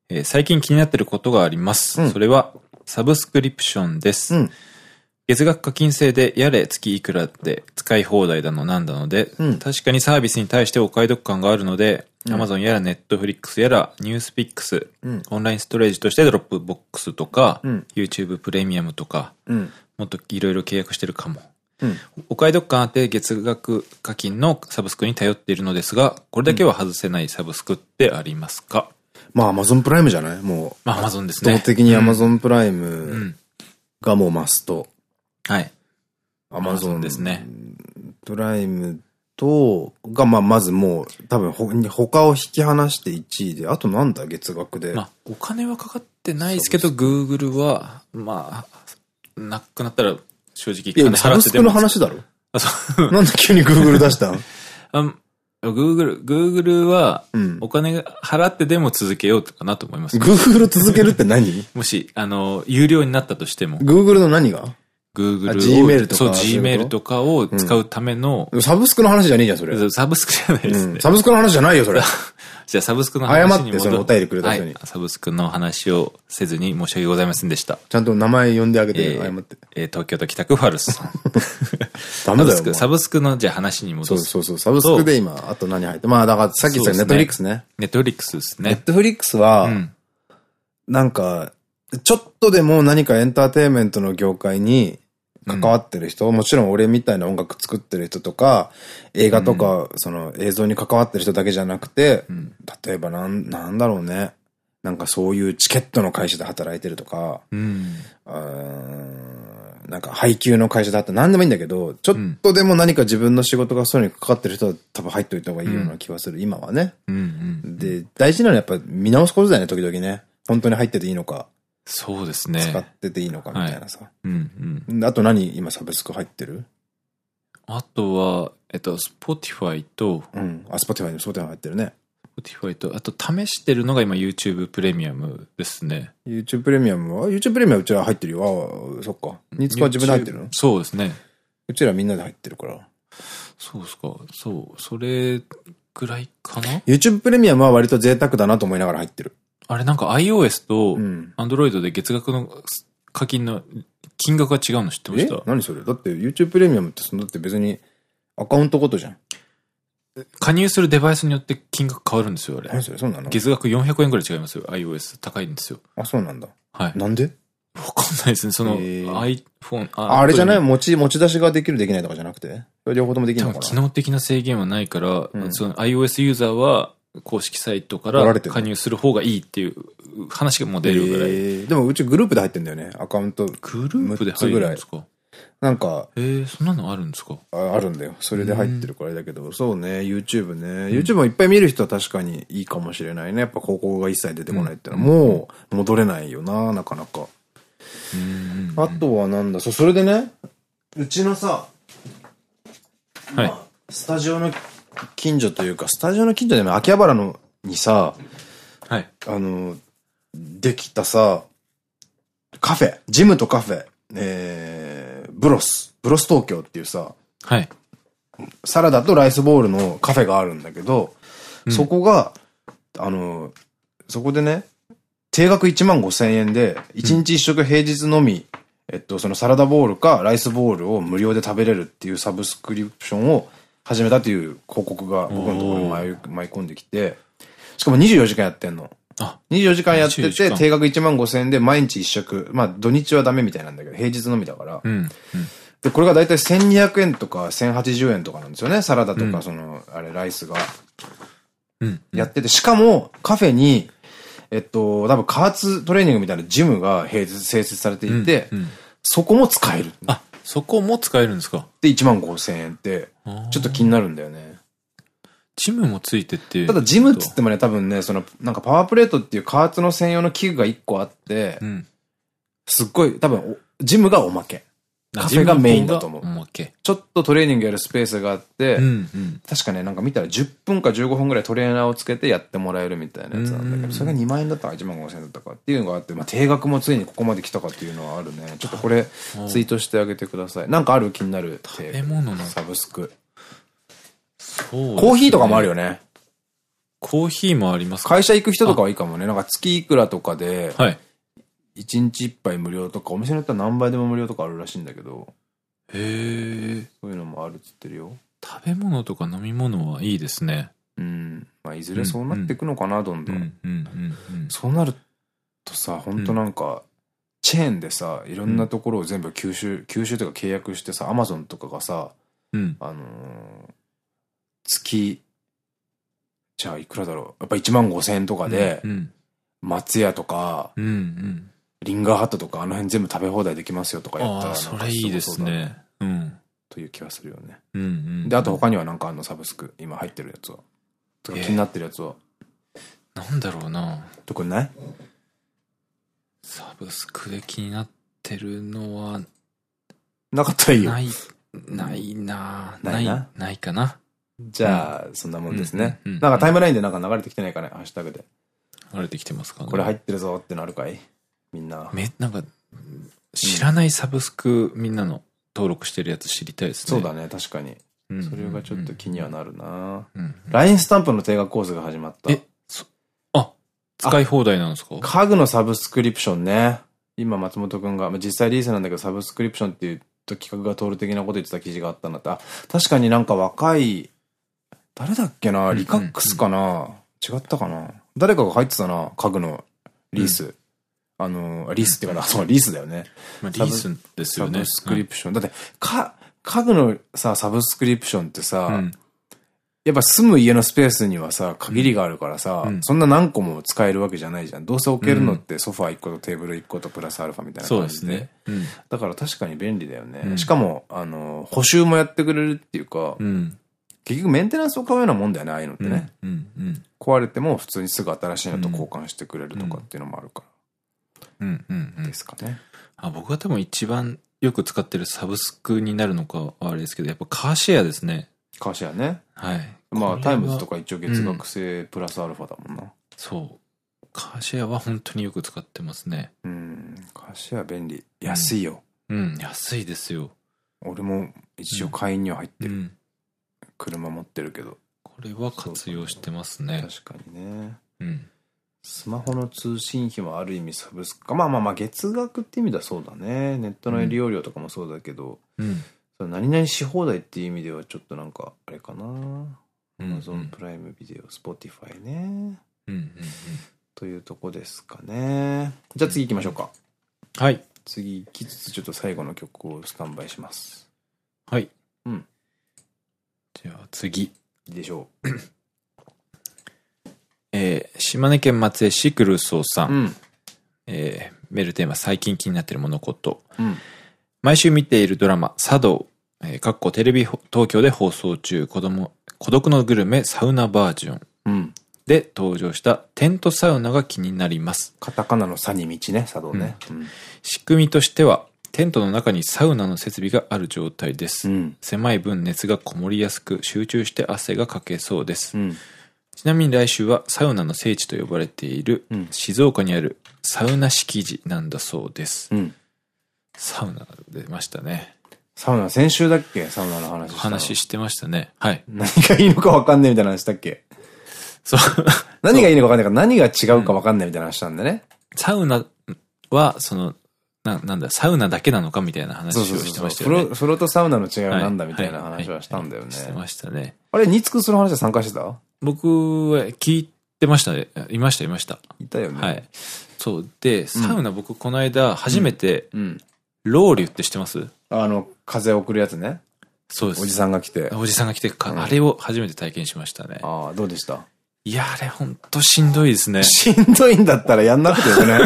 え最近気になってることがあります。うん、それは、サブスクリプションです。うん。月額課金制でやれ月いくらで使い放題だのなんだので、うん、確かにサービスに対してお買い得感があるので、うん、Amazon やら Netflix やら NewsPicks、うん、オンラインストレージとして Dropbox とか、うん、YouTube プレミアムとか、もっといろいろ契約してるかも。お買い得感あって月額課金のサブスクに頼っているのですが、これだけは外せないサブスクってありますか、まあ Amazon プライムじゃない？もう。まあ Amazon ですね。圧倒的に Amazon プライムがもうマスト。はい。アマゾンですね。プライムと、が、まあ、まずもう、多分、ほ、他を引き離して1位で、あとなんだ、月額で。まあ、お金はかかってないですけど、グーグルは、まあ、なくなったら、正直、金払ってでも。サブスクの話だろ？なんで急にグーグル出したの あグーグル、グーグルは、お金払ってでも続けようかなと思います。グーグル続けるって何？もし、あの、有料になったとしても。グーグルの何が？Google を。Gmail とか。そう、Gmail とかを使うための、うん、サブスクの話じゃねえじゃん、それ。サブスクじゃないですね。うん、サブスクの話じゃないよ、それ。じゃあ、サブスクの話に謝って、そのお便りくれた人に、はい。サブスクの話をせずに申し訳ございませんでした。ちゃんと名前呼んであげて、謝って。えー、東京都北区ファルスさん。ダメだよ。サブスクの、じゃあ話に戻す。そうそうそう。サブスクで今、あと何入って。まあ、だからさっき言ったネットフリックスね。ネットフリックスですね。ネットフリックスは、なんか、ちょっとでも何かエンターテインメントの業界に関わってる人、うん、もちろん俺みたいな音楽作ってる人とか、映画とか、その映像に関わってる人だけじゃなくて、うん、例えばなん、なんだろうね。なんかそういうチケットの会社で働いてるとか、うん、なんか配給の会社だったら何でもいいんだけど、ちょっとでも何か自分の仕事がそういうに関わってる人は多分入っといた方がいいような気はする、今はね。で、大事なのはやっぱ見直すことだよね、時々ね。本当に入ってていいのか。そうですね。使ってていいのかみたいなさ。はい、うんうん。あと何今サブスク入ってる？あとは、えっと、Spotify と、うん。あ、Spotify に Spotify 入ってるね。Spotify と、あと試してるのが今 YouTube プレミアムですね。YouTube プレミアムは ?YouTube プレミアムうちら入ってるよ。ああ、そっか。ニツカは自分で入ってるの？そうですね。うちらみんなで入ってるから。そうですか。そう。それぐらいかな ?YouTube プレミアムは割と贅沢だなと思いながら入ってる。あれなんか iOS と Android で月額の課金の金額が違うの知ってました？何それ？だって YouTube プレミアムってそのだって別にアカウントごとじゃん。加入するデバイスによって金額変わるんですよ、あれ。何それ？そうなの？月額400円くらい違いますよ。iOS 高いんですよ。あ、そうなんだ。はい。なんで？わかんないですね。その iPhone、ああれじゃない？持ち、持ち出しができるできないとかじゃなくて？両方ともできるのかな？機能的な制限はないから、うん、その iOS ユーザーは公式サイトから加入する方がいいっていう話がもう出るぐらい。でもうちグループで入ってんだよね。アカウント。グループで入るんですか？なんか。えー、そんなのあるんですか？ああるんだよ。それで入ってるからだけど、そうね、YouTube ね。YouTube もいっぱい見る人は確かにいいかもしれないね。やっぱ広告が一切出てこないってのは、もう戻れないよな、なかなか。あとはなんだ、そ、それでね、うちのさ、はい。スタジオの近所というか、スタジオの近所でも秋葉原のにさ、はい。あの、できたさ、カフェ、ジムとカフェ、えー、ブロス、ブロス東京っていうさ、はい。サラダとライスボールのカフェがあるんだけど、うん、そこが、あの、そこでね、定額1万5千円で、1日1食平日のみ、うん、えっと、そのサラダボールかライスボールを無料で食べれるっていうサブスクリプションを始めたという広告が僕のところに舞い込んできて、しかも24時間やってんの。あ24時間やってて、定額1万5千円で毎日1食。まあ土日はダメみたいなんだけど、平日のみだから。うんうん、で、これがだいたい1200円とか1080円とかなんですよね。サラダとか、その、あれ、ライスが。やってて、しかも、カフェに、えっと、多分加圧トレーニングみたいなジムが併設、併設されていて、そこも使える。あ、そこも使えるんですか？で、1万5千円って、ちょっと気になるんだよね。ジムもついてて。ただジムっつってもね、多分ね、その、なんかパワープレートっていう加圧の専用の器具が1個あって、うん、すっごい、多分、ジムがおまけ。カフェがメインだと思う。ちょっとトレーニングやるスペースがあって、確かね、なんか見たら10分か15分ぐらいトレーナーをつけてやってもらえるみたいなやつなんだけど、それが2万円だったか1万5千円だったかっていうのがあって、まあ定額もついにここまで来たかっていうのはあるね。ちょっとこれ、ツイートしてあげてください。なんかある気になる。食べ物のサブスク。コーヒーとかもあるよね。コーヒーもあります会社行く人とかはいいかもね。なんか月いくらとかで、はい。1日1杯無料とか、お店によっては何杯でも無料とかあるらしいんだけど。へえ。そういうのもあるっつってるよ。食べ物とか飲み物はいいですね。うん。まあ、いずれそうなっていくのかな、どんどん。そうなるとさ、ほんとなんか、チェーンでさ、いろんなところを全部吸収、吸収というか契約してさ、アマゾンとかがさ、うん、あのー、月、じゃあいくらだろう。やっぱ1万5千円とかで、松屋とか、リンガーハットとか、あの辺全部食べ放題できますよとかやったらそれいいですね。うん。という気がするよね。で、あと他にはなんかあのサブスク、今入ってるやつは。とか気になってるやつは。なんだろうな。どこにない？サブスクで気になってるのは、なかったらいいよ。ない、ないなないな？ないかな。じゃあ、そんなもんですね。なんかタイムラインでなんか流れてきてないかね、ハッシュタグで。流れてきてますかね。これ入ってるぞってのあるかい？みんな。め、なんか、知らないサブスクみんなの登録してるやつ知りたいですね。そうだね、確かに。それがちょっと気にはなるな LINE スタンプの定額コースが始まった。え、あ、使い放題なんですか？家具のサブスクリプションね。今松本くんが、実際リースなんだけどサブスクリプションっていうと企画が通る的なこと言ってた記事があったんだった。確かになんか若い誰だっけな？リカックスかな？違ったかな？誰かが入ってたな家具のリース。うん、あの、リースっていうかな、そう、リースだよね。まあ、リースですよね。サブスクリプション。だって、か、家具のさ、サブスクリプションってさ、うん、やっぱ住む家のスペースにはさ、限りがあるからさ、うん、そんな何個も使えるわけじゃないじゃん。どうせ置けるのってソファー1個とテーブル1個とプラスアルファみたいな感じで。でね。うん、だから確かに便利だよね。しかも、あの、補修もやってくれるっていうか、結局メンテナンスを買うようなもんだよね、ああいうのってね。壊れても普通にすぐ新しいのと交換してくれるとかっていうのもあるから。うんうんうん。ですかね。あ、僕が多分一番よく使ってるサブスクになるのかはあれですけど、やっぱカーシェアですね。カーシェアね。はい。まあタイムズとか一応月額制プラスアルファだもんな。うん、そう。カーシェアは本当によく使ってますね。うん。カーシェア便利。安いよ。うん、うん、安いですよ。俺も一応会員には入ってる。うん車持ってるけど。これは活用してますね。確かにね。うん。スマホの通信費もある意味サブスクか。まあまあまあ月額って意味ではそうだね。ネットの利用料とかもそうだけど、うん、そ何々し放題っていう意味ではちょっとなんか、あれかな。Amazon プライムビデオ、Spotify ね。というとこですかね。じゃあ次行きましょうか。はい。次行きつつちょっと最後の曲をスタンバイします。はい。うん。じゃあ次。いいでしょう。えー、島根県松江市クルーソーさん。うん、えー、メールテーマ最近気になっている物事。うん、毎週見ているドラマ、茶道、えー、かっこテレビ東京で放送中、子供、孤独のグルメサウナバージョン。うん、で登場したテントサウナが気になります。カタカナの差に道ね、茶道ね。うん、仕組みとしては、テントの中にサウナの設備がある状態です。うん、狭い分熱がこもりやすく集中して汗がかけそうです。うん、ちなみに来週はサウナの聖地と呼ばれている静岡にあるサウナ敷地なんだそうです。うん、サウナ出ましたね。サウナ先週だっけ？サウナの話した話してましたね。はい。何がいいのかわかんねえみたいな話したっけ？そう。何がいいのかわかんないから何が違うかわかんないみたいな話したんでね。サウナは、その、な、なんだ、サウナだけなのかみたいな話をしてましたよね。風呂、とサウナの違いはなんだみたいな話はしたんだよね。してましたね。あれ、ニツクその話は参加してた？僕は聞いてましたね。いました、いました。いたよね。はい。そう。で、サウナ僕この間初めて、ロウリュって知ってます？あの、風送るやつね。そうです。おじさんが来て。おじさんが来て、あれを初めて体験しましたね。ああ、どうでした？いや、あれほんとしんどいですね。しんどいんだったらやんなくてよね。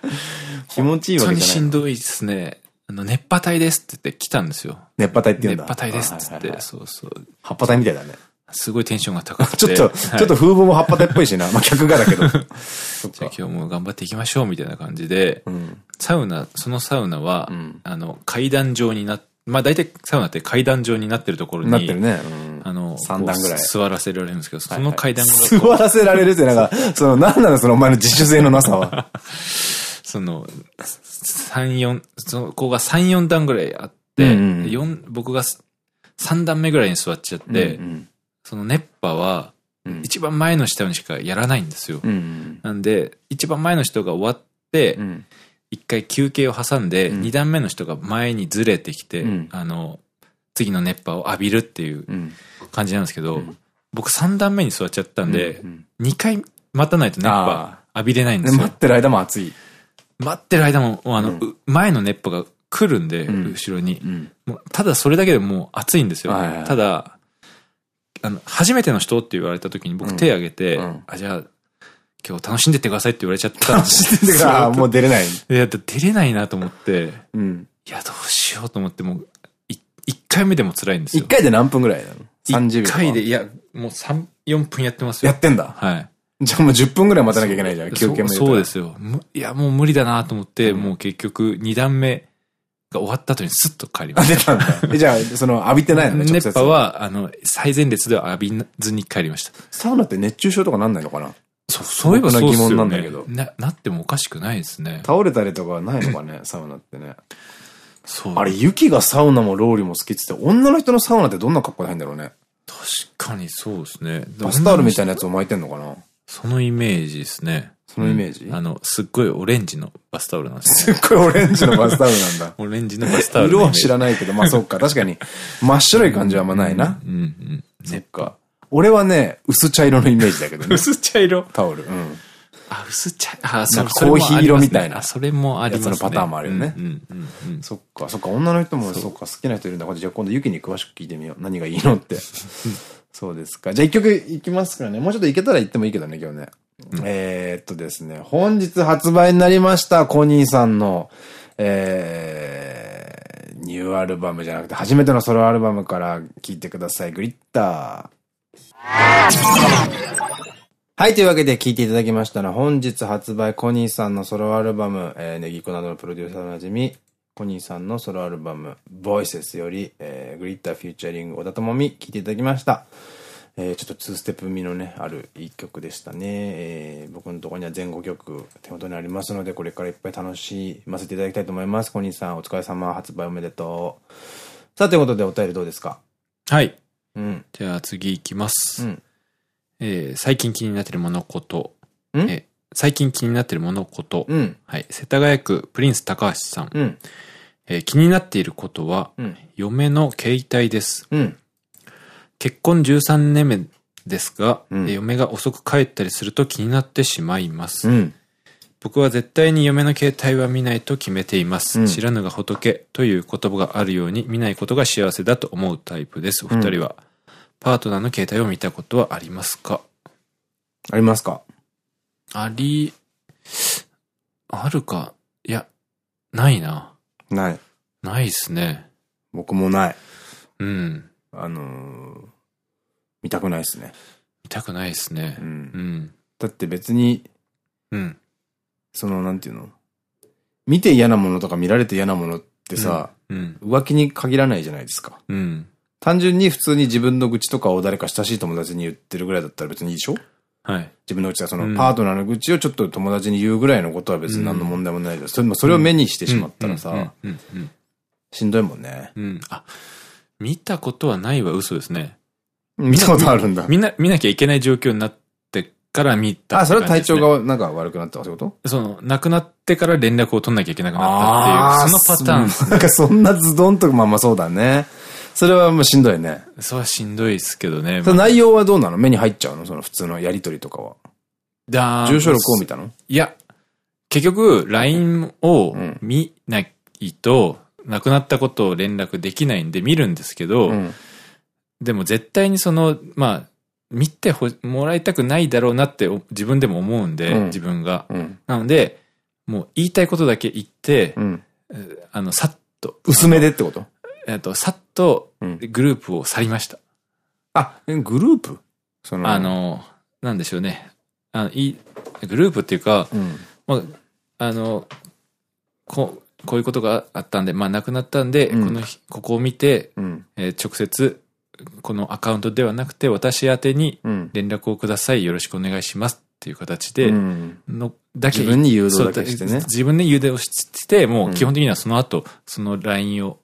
気持ちいいわけじゃない。本当にしんどいですね。あの、熱波体ですって言って来たんですよ。熱波体って言うんだ。熱波体ですって言って、そうそう。葉っぱ体みたいだね。すごいテンションが高くて。ちょっと、ちょっと風貌も葉っぱ体っぽいしな。まあ、客がだけど。じゃあ今日も頑張っていきましょうみたいな感じで、サウナ、そのサウナは、あの、階段状になって、まあ大体サウナって階段状になってるところに。なってるね。あの、3段ぐらい。座らせられるんですけど、その階段が。座らせられるってなんか、その、なんなのそのお前の自主性のなさは。その、3、4、そこが3、4段ぐらいあって、四僕が3段目ぐらいに座っちゃって、その熱波は、一番前の人にしかやらないんですよ。なんで、一番前の人が終わって、一回休憩を挟んで、二段目の人が前にずれてきて、あの、次の熱波を浴びるっていう感じなんですけど、僕三段目に座っちゃったんで、二回待たないと熱波浴びれないんですよ。待ってる間も暑い。待ってる間も、あの、前の熱波が来るんで、後ろに。ただそれだけでもう暑いんですよ。ただ、あの、初めての人って言われた時に僕手挙げて、あ、じゃあ、今日楽しんでってくださいって言われちゃった楽しんでってかもう出れない。いや、出れないなと思って、うん。いや、どうしようと思って、もう、一回目でも辛いんですよ。一回で何分ぐらいなの ?30 秒。一回で、いや、もう3、4分やってますよ。やってんだ。はい。じゃあもう10分ぐらい待たなきゃいけないじゃん、休憩もそうですよ。いや、もう無理だなと思って、もう結局2段目が終わった後にスッと帰りました。出たんだ。じゃあ、その、浴びてないのね、熱波は、あの、最前列では浴びずに帰りました。サウナって熱中症とかなんないのかな？そう、そういえばそう疑問なんだけど。な、なってもおかしくないですね。倒れたりとかないのかね、サウナってね。そう。あれ、ユキがサウナもローリも好きって言って、女の人のサウナってどんな格好で入るんだろうね。確かにそうですね。バスタオルみたいなやつを巻いてんのかな？そのイメージですね。そのイメージ、うん、あの、すっごいオレンジのバスタオルなんです、ね、すっごいオレンジのバスタオルなんだ。オレンジのバスタオル。色は知らないけど、まあそっか。確かに、真っ白い感じはあんまないな。うん、うん、うん。そっか。俺はね、薄茶色のイメージだけどね。薄茶色タオル。うん。あ、薄茶、あ、そう、コーヒー色みたいな。それもありますね。そのパターンもあるよね。うんうんうん。そっか、そっか、女の人もそっか、好きな人いるんだ。じゃあ今度ユキに詳しく聞いてみよう。何がいいのって。そうですか。じゃあ一曲いきますからね。もうちょっといけたら言ってもいいけどね、今日ね。えっとですね、本日発売になりました、コニーさんの、えー、ニューアルバムじゃなくて、初めてのソロアルバムから聴いてください。グリッター。はい、というわけで聴いていただきましたのは、本日発売、コニーさんのソロアルバム、えー、ネギコなどのプロデューサーのなじみ、コニーさんのソロアルバム、ボイセスより、えー、グリッターフューチャリング小田智美、聴いていただきました。えー、ちょっと2ステップ味のね、ある一曲でしたね。えー、僕のところには前後曲手元にありますので、これからいっぱい楽しませていただきたいと思います。コニーさん、お疲れ様、発売おめでとう。さあ、ということでお便りどうですか？はい。うん。じゃあ次行きます。うん。えー、最近気になってる物事。えー、最近気になってる物事。うん、はい。世田谷区プリンス高橋さん。うん、えー、気になっていることは、うん、嫁の携帯です。うん、結婚13年目ですが、うん、嫁が遅く帰ったりすると気になってしまいます。うん、僕は絶対に嫁の携帯は見ないと決めています。うん、知らぬが仏という言葉があるように見ないことが幸せだと思うタイプです。お二人は、パートナーの携帯を見たことはありますか？ありますか？あり、あるか。いや、ないな。ない。ないっすね。僕もない。うん。あのー、見たくないっすね。見たくないっすね。うん。うん、だって別に、うん。その、なんていうの？見て嫌なものとか見られて嫌なものってさ、うん、浮気に限らないじゃないですか。うん。単純に普通に自分の愚痴とかを誰か親しい友達に言ってるぐらいだったら別にいいでしょ？はい。自分のうちはそのパートナーの愚痴をちょっと友達に言うぐらいのことは別に何の問題もないけど、それそれを目にしてしまったらさ、しんどいもんね。うん。あ、見たことはないは嘘ですね。見たことあるんだ。みんな、見なきゃいけない状況になってから見た、あ、それは体調がなんか悪くなったってこと？その、亡くなってから連絡を取んなきゃいけなくなったっていう、そのパターン、なんかそんなズドンとまあまあそうだね。それはもうしんどいね。それはしんどいですけどね。内容はどうなの？目に入っちゃうの？その普通のやりとりとかは。だ住所録を見たの？いや、結局、LINE を見ないと、亡くなったことを連絡できないんで見るんですけど、うん、でも絶対にその、まあ、見てもらいたくないだろうなって自分でも思うんで、うん、自分が。うん、なので、もう言いたいことだけ言って、あの、さっと。薄めでってこと？えっと、さっとグループを去りました。あ、グループ？その。あの、なんでしょうね。あの、いグループっていうか、まあ、あの、ここういうことがあったんで、まあ亡くなったんで、うん、この日、ここを見て、うん、えー、直接、このアカウントではなくて、私宛てに連絡をください。よろしくお願いします。っていう形で、の、だけ自分に誘導だけしてね。自分で誘導して、もう基本的にはその後、その LINE を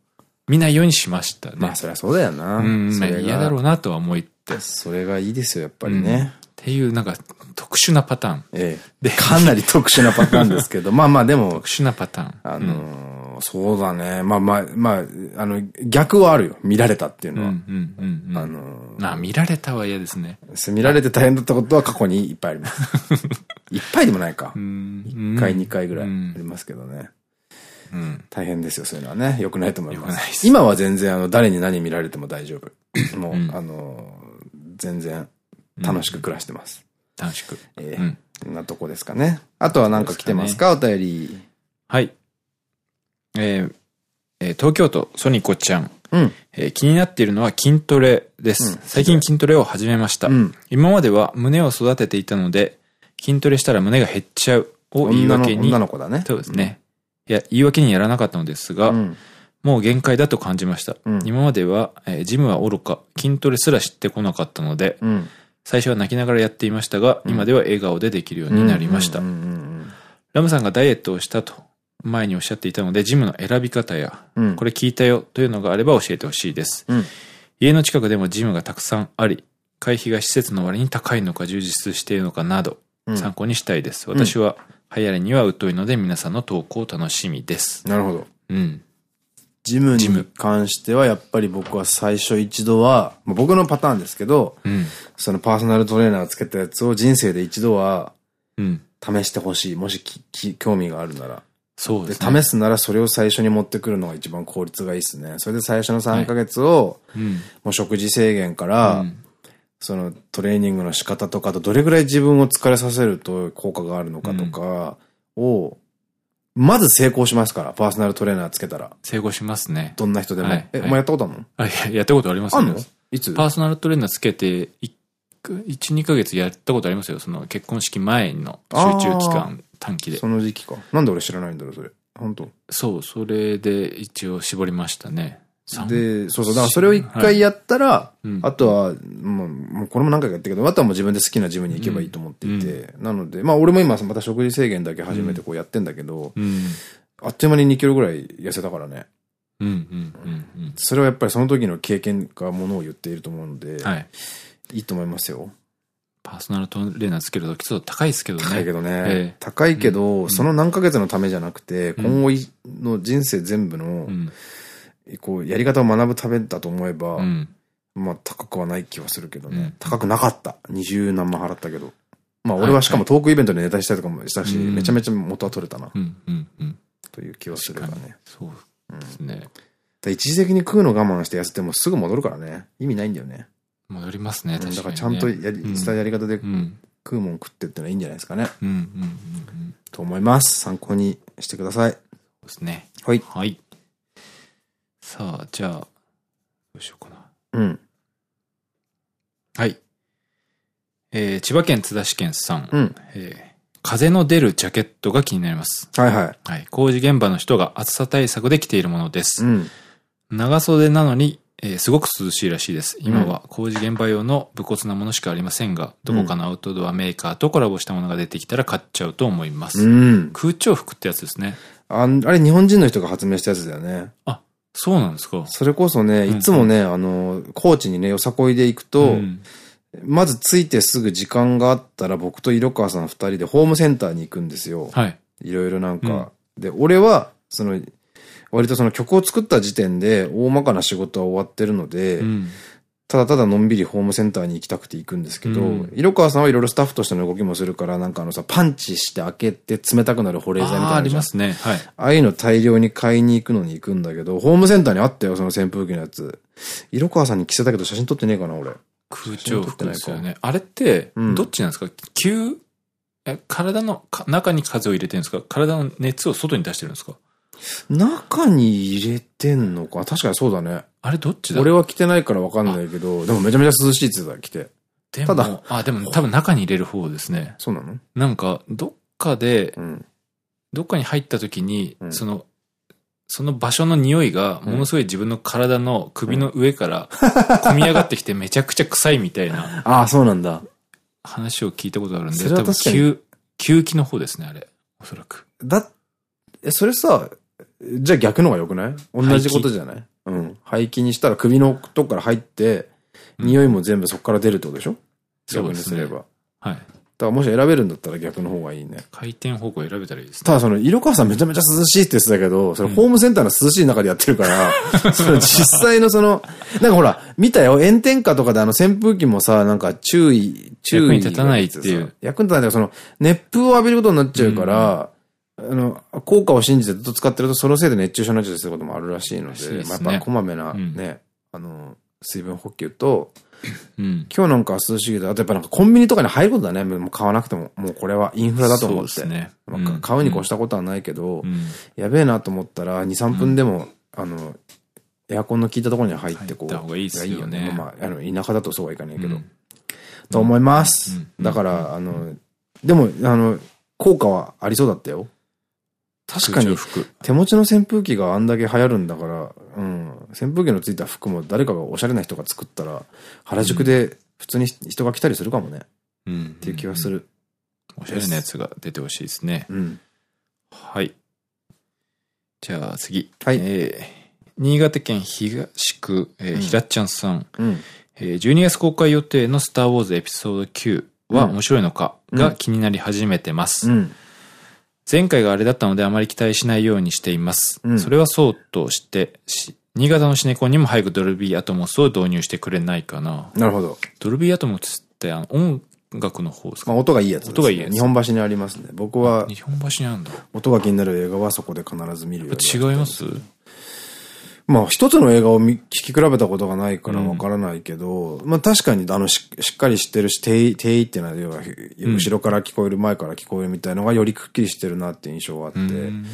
見ないようにしましたね。まあそりゃそうだよな。うん、まあ嫌だろうなとは思って。それがいいですよ、やっぱりね。っていう、なんか、特殊なパターン。ええ。で、かなり特殊なパターンですけど、まあまあでも。特殊なパターン。あのー、そうだね。まあまあ、まあ、あの、逆はあるよ。見られたっていうのは。あのー、あ、見られたは嫌ですね。見られて大変だったことは過去にいっぱいあります。いっぱいでもないか。1回、2回ぐらいありますけどね。うん、大変ですよ、そういうのはね。良くないと思います。今は全然、あの、誰に何見られても大丈夫。もう、あの、全然、楽しく暮らしてます。楽しく。ええー、なとこですかね。あとは何か来てますか、お便り。はい。えー、えー、東京都ソニコちゃん。うん、えー、気になっているのは筋トレです。うん、最近筋トレを始めました。うん、今までは胸を育てていたので、筋トレしたら胸が減っちゃうを言い訳に。女の子だね。そうですね。いや、言い訳にやらなかったのですが、もう限界だと感じました。今までは、えー、ジムは愚か、筋トレすら知ってこなかったので、最初は泣きながらやっていましたが、今では笑顔でできるようになりました。ラムさんがダイエットをしたと前におっしゃっていたので、ジムの選び方や、これ聞いたよというのがあれば教えてほしいです。家の近くでもジムがたくさんあり、会費が施設の割に高いのか充実しているのかなど、参考にしたいです。私は流行りには疎いので皆さんの投稿楽しみです。なるほど。うん。ジムに関しては、やっぱり僕は最初一度は、まあ、僕のパターンですけど、うん、そのパーソナルトレーナーつけたやつを人生で一度は、試してほしい。もしき興味があるなら。そうですね。試すならそれを最初に持ってくるのが一番効率がいいですね。それで最初の3ヶ月を、はいうん、もう食事制限から、うん、そのトレーニングの仕方とかとどれぐらい自分を疲れさせると効果があるのかとかを、まず成功しますから、パーソナルトレーナーつけたら。成功しますね。どんな人でも。はい、え、お前やったことあるの？あ、やったことありますあんの？いつ？パーソナルトレーナーつけて、1、2ヶ月やったことありますよ。その結婚式前の集中期間、短期で。その時期か。なんで俺知らないんだろう、それ。本当そう、それで一応絞りましたね。で、そうそう。だからそれを一回やったら、はいあとは、もう、もうこれも何回かやったけど、あとはもう自分で好きなジムに行けばいいと思っていて、うん、なので、まあ俺も今また食事制限だけ始めてこうやってんだけど、うん、あっという間に2キロぐらい痩せたからね。それはやっぱりその時の経験がものを言っていると思うので、はい、いいと思いますよ。パーソナルトレーナーつけるとちょっと高いですけどね。高いけどね。えー、高いけど、その何ヶ月のためじゃなくて、今後の人生全部の、こう、やり方を学ぶためだと思えば、うん、まあ高くはない気はするけどね。うん、高くなかった。二十何万払ったけど。まあ俺はしかもトークイベントでネタしたりとかもしたし、めちゃめちゃ元は取れたな。という気はするからね。そうですね。一時的に食うの我慢して痩せてもすぐ戻るからね。意味ないんだよね。戻りますね、確かに、だからちゃんとやり、したやり方で食うもん食ってってのはいいんじゃないですかね。と思います。参考にしてください。そうですね。はい。はい。さあ、じゃあ、どうしようかな。うん。はい。えー、千葉県津田市県さん。うん。えー、風の出るジャケットが気になります。はいはい。はい。工事現場の人が暑さ対策で着ているものです。うん。長袖なのにえー、すごく涼しいらしいです。今は工事現場用の武骨なものしかありませんが、どこかのアウトドアメーカーとコラボしたものが出てきたら買っちゃうと思います。うん、空調服ってやつですね。ああれ日本人の人が発明したやつだよね。あ、そうなんですか。それこそね、いつもね、うん、あの、高知にね、よさこいで行くと、うん、まず着いてすぐ時間があったら僕と色川さん二人でホームセンターに行くんですよ。はい。いろいろなんか。で、俺は、その、割とその曲を作った時点で大まかな仕事は終わってるので、うん、ただただのんびりホームセンターに行きたくて行くんですけど、うん、色川さんはいろいろスタッフとしての動きもするから、なんかあのさ、パンチして開けて冷たくなる保冷剤みたいなあ。ありますね。はい。ああいうの大量に買いに行くのに行くんだけど、ホームセンターにあったよ、その扇風機のやつ。色川さんに着せたけど写真撮ってねえかな、俺。空調服ですよね。あれって、どっちなんですか、急、え、体の中に風を入れてるんですか体の熱を外に出してるんですか中に入れてんのか？確かにそうだね。あれどっちだ？俺は着てないからわかんないけど、でもめちゃめちゃ涼しいって言ってた、着て。ただ、あ、でも多分中に入れる方ですね。そうなの？なんか、どっかで、うん、どっかに入った時に、うん、その、その場所の匂いが、ものすごい自分の体の首の上から、込み上がってきてめちゃくちゃ臭いみたいな。ああ、そうなんだ。話を聞いたことがあるんで、多分吸、吸気の方ですね、あれ。おそらく。だ、え、それさ、じゃあ逆のが良くない？同じことじゃない？うん。排気にしたら首のとこから入って、匂いも全部そこから出るってことでしょ？逆にすれば。はい。だからもし選べるんだったら逆の方がいいね。回転方向選べたらいいですね。ただその、色川さんめちゃめちゃ涼しいって言ってたけど、それホームセンターの涼しい中でやってるから、その実際のその、なんかほら、見たよ、炎天下とかであの扇風機もさ、なんか注意、注意。役に立たないっていう。役に立たないその、熱風を浴びることになっちゃうから、あの、効果を信じてずっと使ってると、そのせいで熱中症になっちゃうすることもあるらしいので、でね、まあ、やっぱこまめなね、うん、あの、水分補給と、うん、今日なんかは涼しいけど、あとやっぱなんかコンビニとかに入ることだね。もう買わなくても、もうこれはインフラだと思って。ね。うん、買うに越したことはないけど、うん、やべえなと思ったら、2、3分でも、あの、エアコンの効いたところに入ってこう。入った方がいいですよね。まあ、あの、田舎だとそうはいかないけど。と思います。だから、あの、でも、あの、効果はありそうだったよ。確かに、手持ちの扇風機があんだけ流行るんだから、うん。扇風機のついた服も誰かがおしゃれな人が作ったら、原宿で普通に人が来たりするかもね。うん。っていう気はする。おしゃれなやつが出てほしいですね。うん。はい。じゃあ次。はい。えー、新潟県東区、えー、ひらっちゃんさん。うん。えー、12月公開予定のスターウォーズエピソード9は面白いのかが気になり始めてます。うん。前回があれだったのであまり期待しないようにしています。うん、それはそうとして、新潟のシネコンにも早くドルビーアトモスを導入してくれないかな。なるほど。ドルビーアトモスってあの音楽の方ですか？まあ音がいいやつです、ね。音がいいやつ。日本橋にありますね。僕は。日本橋にあるんだ。音が気になる映画はそこで必ず見るように。違います？まあ一つの映画を聞き比べたことがないからわからないけど、うん、まあ確かにあのしっかりしてるし、定位、定位っていうのは要は後ろから聞こえる、前から聞こえるみたいのがよりくっきりしてるなって印象があって、うん、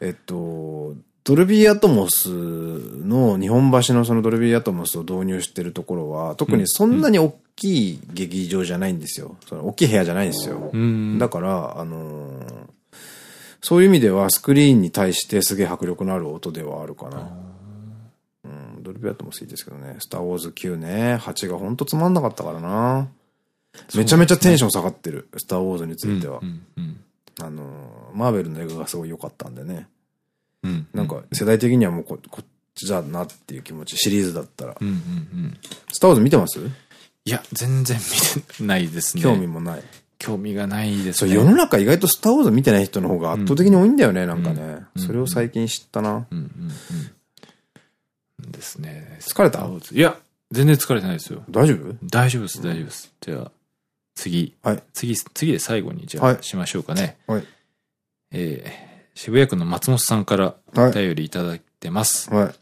えっと、ドルビーアトモスの日本橋のそのドルビーアトモスを導入してるところは、特にそんなに大きい劇場じゃないんですよ。その大きい部屋じゃないんですよ。うん、だから、あのー、そういう意味ではスクリーンに対してすげえ迫力のある音ではあるかな。うん、ドルビーアットも好きですけどね。スターウォーズ9ね。8がほんとつまんなかったからな。めちゃめちゃテンション下がってる。スターウォーズについては。あの、マーベルの映画がすごい良かったんでね。うん、なんか世代的にはもうここっちだなっていう気持ち。シリーズだったら。スターウォーズ見てます？いや、全然見てないですね。興味もない。興味がないですね。世の中意外とスターウォーズ見てない人の方が圧倒的に多いんだよね、なんかね。それを最近知ったな。ですね。疲れたいや、全然疲れてないですよ。大丈夫？大丈夫です、大丈夫です。じゃあ、次。はい。次、次で最後にじゃあ、しましょうかね。はい。えー、渋谷区の松本さんからお便りいただいてます。はい。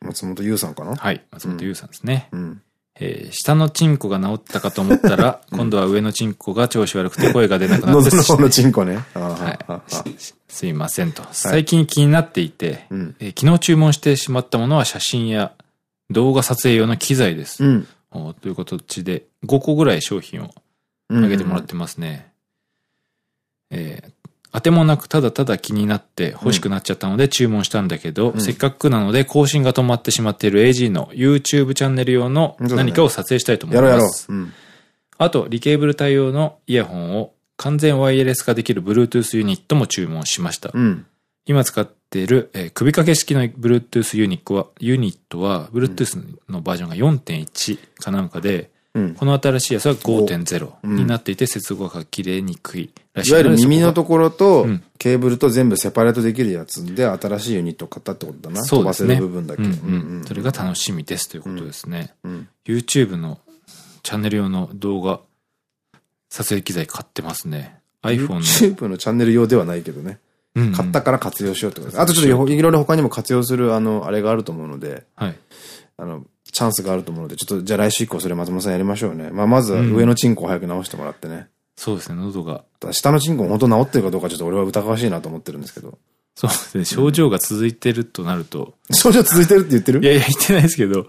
松本優さんかな？はい。松本優さんですね。うん。えー、下のチンコが治ったかと思ったら、今度は上のチンコが調子悪くて声が出なくなって喉の方のチンコね。はい。すいませんと。最近気になっていて、はい、えー、昨日注文してしまったものは写真や動画撮影用の機材です。うん、という形で、5個ぐらい商品をあげてもらってますね。えー、当てもなくただただ気になって欲しくなっちゃったので注文したんだけど、うん、せっかくなので更新が止まってしまっている AG の YouTube チャンネル用の何かを撮影したいと思います。やろうやろう。うん、あと、リケーブル対応のイヤホンを完全ワイヤレス化できる Bluetooth ユニットも注文しました。うん、今使っている、えー、首掛け式の Bluetooth ユニットは、ユニットは Bluetooth のバージョンが4.1かなんかで、この新しいやつは5.0になっていて、接合が切れにくいい。いわゆる耳のところと、ケーブルと全部セパレートできるやつで、新しいユニットを買ったってことだな。そうですね。飛ばせる部分だけ。それが楽しみですということですね。YouTube のチャンネル用の動画、撮影機材買ってますね。iPhone の。YouTube のチャンネル用ではないけどね。買ったから活用しようってことです。あとちょっといろいろ他にも活用する、あの、あれがあると思うので。はい。あの、チャンスがあると思うので、ちょっとじゃあ来週以降それ松本さんやりましょうね。まあまずは上のチンコを早く直してもらってね。そうですね、喉が。下のチンコ本当治ってるかどうかちょっと俺は疑わしいなと思ってるんですけど。そうですね、症状が続いてるとなると。症状続いてるって言ってる？いやいや、言ってないですけど。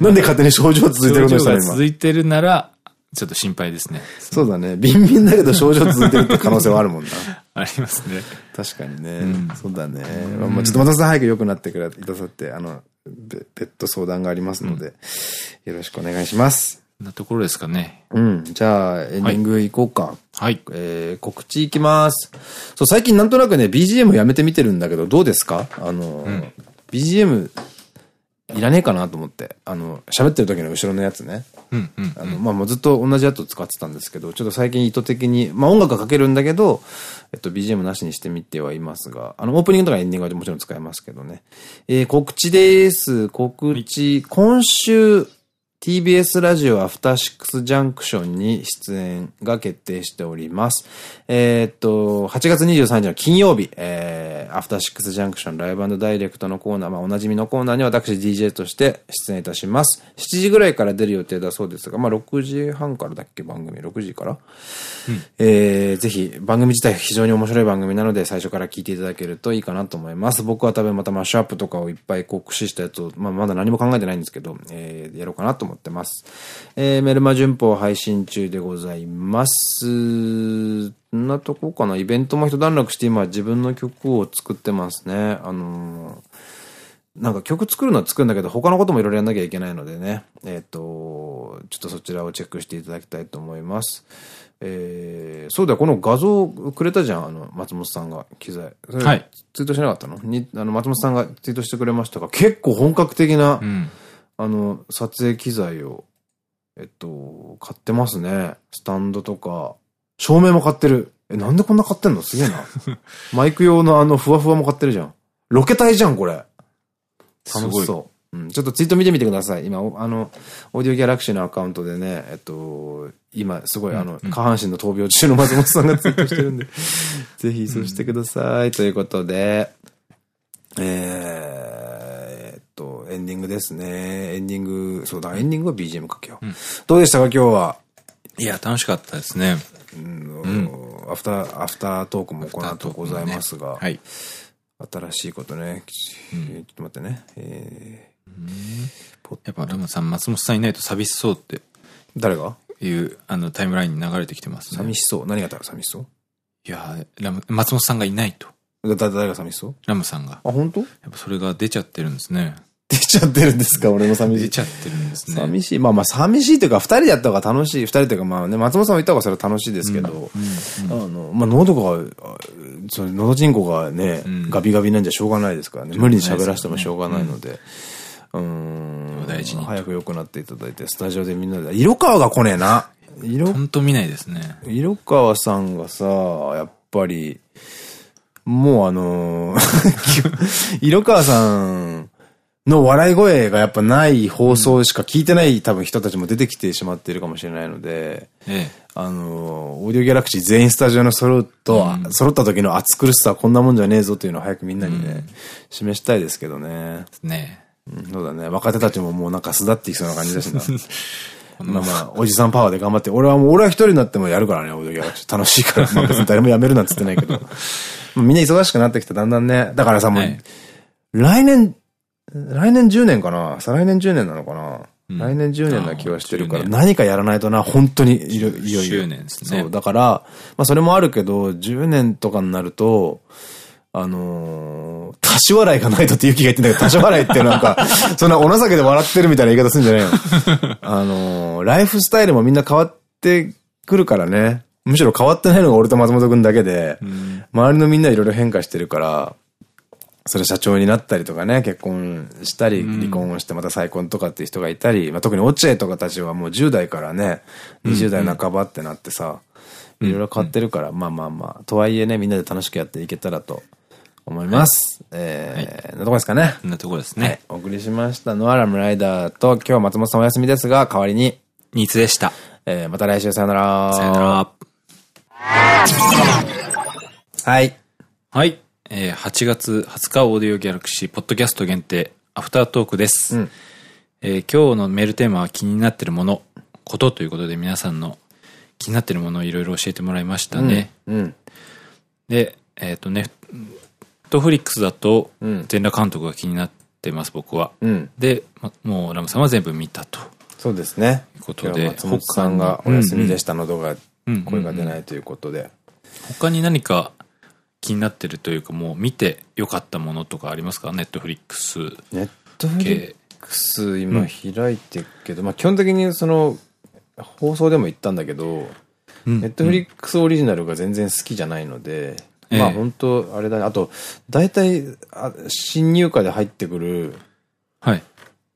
なんで勝手に症状続いてるの？症状が続いてるなら、ちょっと心配ですね。そうだね。ビンビンだけど症状続いてるって可能性はあるもんな。ありますね。確かにね。そうだね。まあ、ちょっと松田さん早く良くなってくれ、いたさって、あの、別途相談がありますので、よろしくお願いします。なところですかね。うん。じゃあ、エンディングいこうか。はい。えー、告知いきます。そう、最近なんとなくね、BGM やめてみてるんだけど、どうですか？あの、うん、BGM、いらねえかなと思って。あの、喋ってる時の後ろのやつね。あの、まあ、もうずっと同じやつを使ってたんですけど、ちょっと最近意図的に、まあ、音楽はかけるんだけど、えっと、BGM なしにしてみてはいますが、あの、オープニングとかエンディングはもちろん使えますけどね。えー、告知です。告知、今週、TBS ラジオアフターシックスジャンクションに出演が決定しております。えっと、8月23日の金曜日、えー、アフターシックスジャンクションライブダイレクトのコーナー、まあおなじみのコーナーに私 DJ として出演いたします。7時ぐらいから出る予定だそうですが、まあ6時半からだっけ番組、6時から、うん、えー、ぜひ番組自体非常に面白い番組なので最初から聞いていただけるといいかなと思います。僕は多分またマッシュアップとかをいっぱいこう駆使したやつを、まあまだ何も考えてないんですけど、えー、やろうかなと思ってます。えー、メルマ旬報配信中でございます。そんなとこかな。イベントも一段落して今自分の曲を作ってますね。あのー、なんか曲作るのは作るんだけど、他のこともいろいろやんなきゃいけないのでね。えっ、ー、と、ちょっとそちらをチェックしていただきたいと思います。えー、そうだよ、この画像くれたじゃん、あの、松本さんが、機材。はい。ツイートしなかったの？に、あの、松本さんがツイートしてくれましたが、結構本格的な、うんあの、撮影機材を、えっと、買ってますね。スタンドとか、照明も買ってる。え、なんでこんな買ってんの？すげえな。マイク用のあの、ふわふわも買ってるじゃん。ロケ隊じゃん、これ。楽しそう。うん、ちょっとツイート見てみてください。今、あの、オーディオギャラクシーのアカウントでね、えっと、今、すごい、あの、下半身の闘病中の松本さんがツイートしてるんで、ぜひそうしてください。ということで、えー、と、エンディングですね。エンディング、そうだ、エンディングは BGM かけよう。うん、どうでしたか、今日は？いや、楽しかったですね。うん、アフター、アフタートークもこの後ございますが、ね、はい。新しいことね、うん、ちょっと待ってね。えー、やっぱラムさん、松本さんいないと寂しそうって。誰が？いう、あの、タイムラインに流れてきてますね。寂しそう？何が寂しそう？いや、ラム、松本さんがいないと。誰が寂しそう？ラムさんが。あ、本当？やっぱそれが出ちゃってるんですね。出ちゃってるんですか？俺も寂しい。出ちゃってるんですね。寂しい。まあまあ寂しいというか、二人でやった方が楽しい。二人というかまあね、松本さんも言った方がそれは楽しいですけど、あの、まあ喉が、その喉人口がね、ガビガビなんじゃしょうがないですからね。無理に喋らせてもしょうがないので。うん。大事に。早く良くなっていただいて、スタジオでみんなで、色川が来ねえな。色、ほんと見ないですね。色川さんがさ、やっぱり、もうあのー、色川さんの笑い声がやっぱない放送しか聞いてない多分人たちも出てきてしまっているかもしれないので、ええ、あの、オーディオギャラクシー全員スタジオの揃うと、うん、揃った時の暑苦しさはこんなもんじゃねえぞっていうのを早くみんなにね、うん、示したいですけどね。ねうん、そうだね。若手たちももうなんか巣立っていきそうな感じだしな。まあまあ、おじさんパワーで頑張って、俺はもう、俺は一人になってもやるからね、オーディオギャラクシー。楽しいから。まあ別に誰も辞めるなんつってないけど。みんな忙しくなってきた、だんだんね。だからさ、もう、はい、来年、来年10年かな？再来年10年なのかな？来年10年な気はしてるから、何かやらないとな、本当にいよいよ。10年ですね。そう、だから、まあそれもあるけど、10年とかになると、あのー、足し笑いがないとって勇気が言ってんだけど、足し笑いってなんか、そんなお情けで笑ってるみたいな言い方するんじゃないの？あのー、ライフスタイルもみんな変わってくるからね。むしろ変わってないのが俺と松本くんだけで、周りのみんないろいろ変化してるから、それ社長になったりとかね、結婚したり、離婚をしてまた再婚とかっていう人がいたり、まあ、特に落合とかたちはもう10代からね、20代半ばってなってさ、いろいろ変わってるから、まあまあまあ、とはいえね、みんなで楽しくやっていけたらと思います。はい、えー、なとこですかね。なとこですね、はい。お送りしましたのはラムライダーと、今日は松本さんお休みですが、代わりに、ニーツでした。えー、また来週さよなら。さよなら。はい。はい。えー、8月20日オーディオギャラクシーポッドキャスト限定アフタートークです。うん、えー、今日のメールテーマは気になってるもの、ことということで皆さんの気になってるものをいろいろ教えてもらいましたね。うん、うん、で、えっ、ー、とね、ネットフリックスだと全裸監督が気になってます、僕は。うん、で、ま、もうラムさんは全部見たと。そうですね。ということで、松本さんがお休みでした喉が、声が出ないということで。他に何か気になってるというか、もう見てよかったものとかありますか？ネットフリックス。ネットフリックス今開いてるけど、うん、まあ基本的にその、放送でも言ったんだけど、ネットフリックスオリジナルが全然好きじゃないので、うん、まあ本当あれだね。あと、大体、新入荷で入ってくる、はい。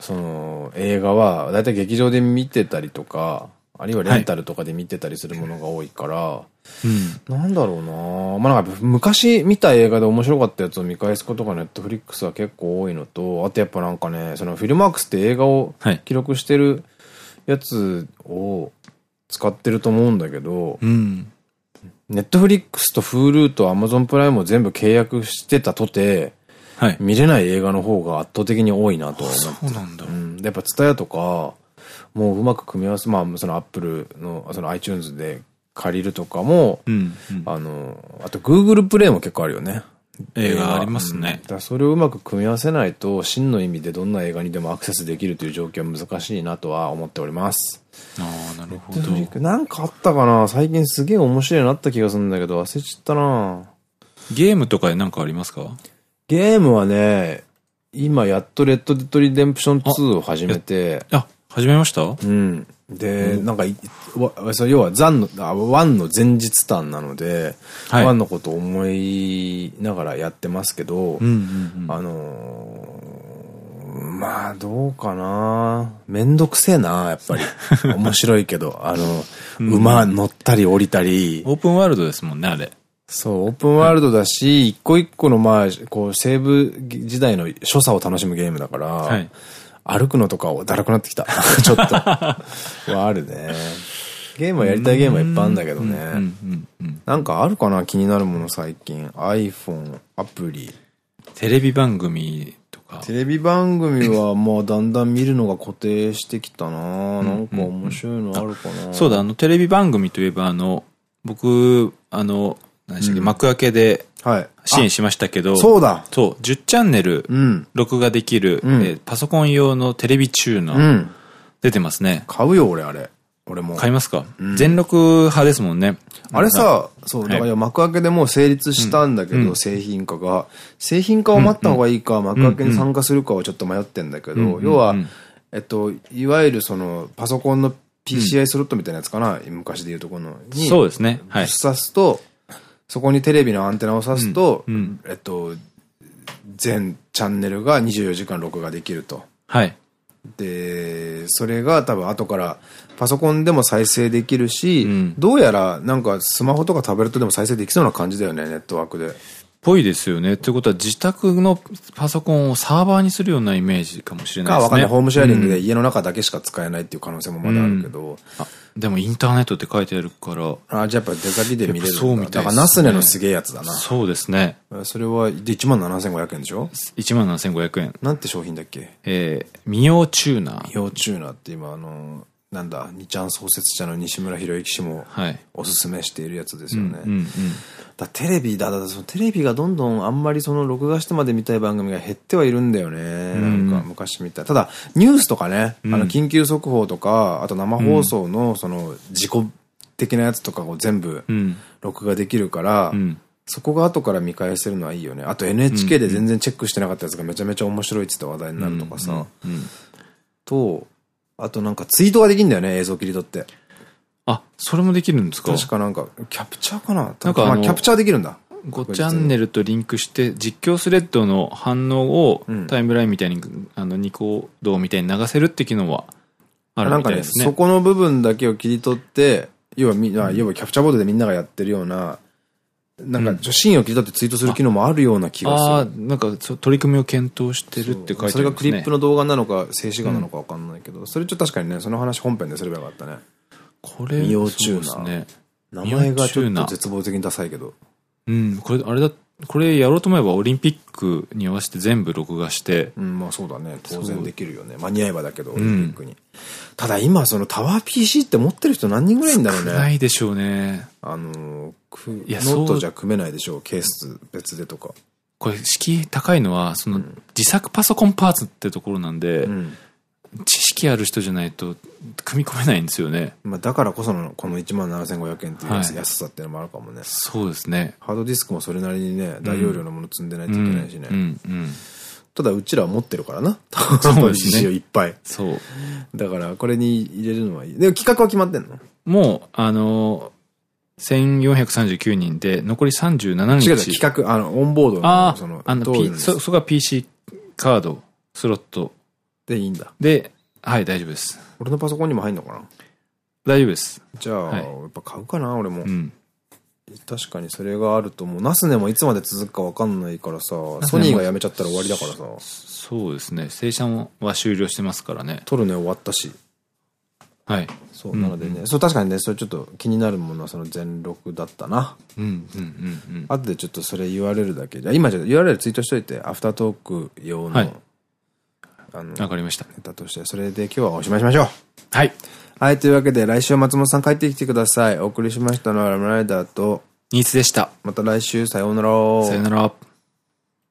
その、映画は、大体劇場で見てたりとか、あるいはレンタルとかで見てたりするものが多いから、うん、なんだろうなまあなんか昔見た映画で面白かったやつを見返すことがネットフリックスは結構多いのと、あとやっぱなんかね、そのフィルマークスって映画を記録してるやつを使ってると思うんだけど、ネットフリックスと Hulu と Amazon プライムを全部契約してたとて、はい、見れない映画の方が圧倒的に多いなと思って。そうなんだ。うん。やっぱ TSUTAYA とか、もううまく組み合わせ、まあその Apple の、その iTunes で借りるとかも、うんうん、あの、あと Google プレイも結構あるよね。映画ありますね。うそれをうまく組み合わせないと、真の意味でどんな映画にでもアクセスできるという状況は難しいなとは思っております。ああ、なるほど。なんかあったかな最近すげえ面白いなった気がするんだけど、忘れちゃったなゲームとかで何かありますか？ゲームはね、今やっとレッドデッドリデンプション2を始めて。あ、始めました？うん。で、うん、なんか、要は、ザンの、ワンの前日談なので、はい、ワンのことを思いながらやってますけど、あのー、まあ、どうかな。めんどくせえな、やっぱり。面白いけど、あの、馬乗ったり降りたり。オープンワールドですもんね、あれ。そう、オープンワールドだし、一個一個の、まあ、こう、西部時代の所作を楽しむゲームだから、はい歩くのとかをだらくなってきた。ちょっと。はあるね。ゲームはやりたいゲームはいっぱいあるんだけどね。なんかあるかな気になるもの最近。iPhone、アプリ。テレビ番組とか。テレビ番組はもうだんだん見るのが固定してきたななんか面白いのあるかなそうだ、あのテレビ番組といえばあの、僕、あの、何でしたっけ、幕開けで、はい。支援しましたけど、そうだ。そう、10チャンネル、録画できる、うん、えー、パソコン用のテレビチューナー、うん、出てますね。買うよ、俺、あれ。俺も。買いますか、うん、全録派ですもんね。あれさ、そう、だから幕開けでもう成立したんだけど、製品化が。製品化を待った方がいいか、幕開けに参加するかはちょっと迷ってんだけど、要は、えっと、いわゆるその、パソコンの PCI スロットみたいなやつかな、昔でいうとこの。に。そうですね。はい。刺すと、そこにテレビのアンテナを挿すと、うん、えっと、全チャンネルが24時間録画できると。はい。で、それが多分後からパソコンでも再生できるし、うん、どうやらなんかスマホとかタブレットでも再生できそうな感じだよね、ネットワークで。ぽいですよね。ってことは自宅のパソコンをサーバーにするようなイメージかもしれないですね。かわかんない。ホームシェアリングで家の中だけしか使えないっていう可能性もまだあるけど。うん、でもインターネットって書いてあるから。あ、じゃあやっぱ出先で見れるそうみたいだからナスネのすげえやつだな。そうですね。それは、で、17,500円でしょ ?17,500 円。なんて商品だっけ？えー、ミオチューナー。ミオチューナーって今あの、なんだ、二ちゃん創設者の西村博之氏も、おすすめしているやつですよね。だテレビだ、だそのテレビがどんどんあんまりその録画してまで見たい番組が減ってはいるんだよね。うん、なんか昔見た。ただ、ニュースとかね、うん、あの緊急速報とか、あと生放送のその事故的なやつとかを全部録画できるから、そこが後から見返せるのはいいよね。あと NHK で全然チェックしてなかったやつがめちゃめちゃ面白いっつって話題になるとかさ。と、あとなんかツイートができるんだよね、映像切り取って。あ、それもできるんですか？確かなんか、キャプチャーかな？なんか、まあ、キャプチャーできるんだ。5チャンネルとリンクして実況スレッドの反応をタイムラインみたいに、うん、あのニコ動みたいに流せるって機能はあるみたいですね。なんかね、そこの部分だけを切り取って、要はみ、要はキャプチャーボードでみんながやってるような、なんか、初心を切り取ってツイートする機能もあるような気がする。ああ、なんか、取り組みを検討してるって書いてある、ね、それがクリップの動画なのか、静止画なのかわかんないけど、うん、それちょっと確かにね、その話本編ですればよかったね。これ、ミオチューナー。ね、名前がちょっと絶望的にダサいけど。うん、これ、あれだ、これやろうと思えばオリンピックに合わせて全部録画して。うん、まあそうだね。当然できるよね。間に合えばだけど、オリンピックに。うん、ただ今、そのタワー PC って持ってる人何人ぐらいいんだろうね。ないでしょうね。あの、いや、ノートじゃ組めないでしょう。ケース別でとか。これ、敷居高いのは、その、自作パソコンパーツってところなんで、うん知識ある人じゃないと組み込めないんですよね。まあだからこそのこの1万7500円っていう安さっていうのもあるかもね。そうですね。ハードディスクもそれなりにね、大容量のもの積んでないといけないしね。ただうちらは持ってるからな。そうですね。いっぱい。そう。だからこれに入れるのはいい。でも企画は決まってんの？もう、あの1439人で、残り37日。違う、企画、あの、オンボードの、その、あの、P、そ、そこが PC カード、スロットでいいんだ。で、はい、大丈夫です。俺のパソコンにも入んのかな？大丈夫です。じゃあ、はい、やっぱ買うかな、俺も。うん。確かにそれがあると思う。ナスネもいつまで続くかわかんないからさ、ソニーが辞めちゃったら終わりだからさ。そうですね。生産は終了してますからね。トルネ終わったし。はい。そう、なのでね、そう確かにね、それちょっと気になるものはその全録だったな。うんうんうんうん。後でちょっとそれ URL だけ。じゃ今ちょっと URL ツイートしといて、アフタートーク用の、はい、あの、わかりました。ネタとして、それで今日はおしまいしましょう。はい。はい、というわけで来週松本さん帰ってきてください。お送りしましたのはラムライダーと、ニースでした。また来週、さようなら。さようなら。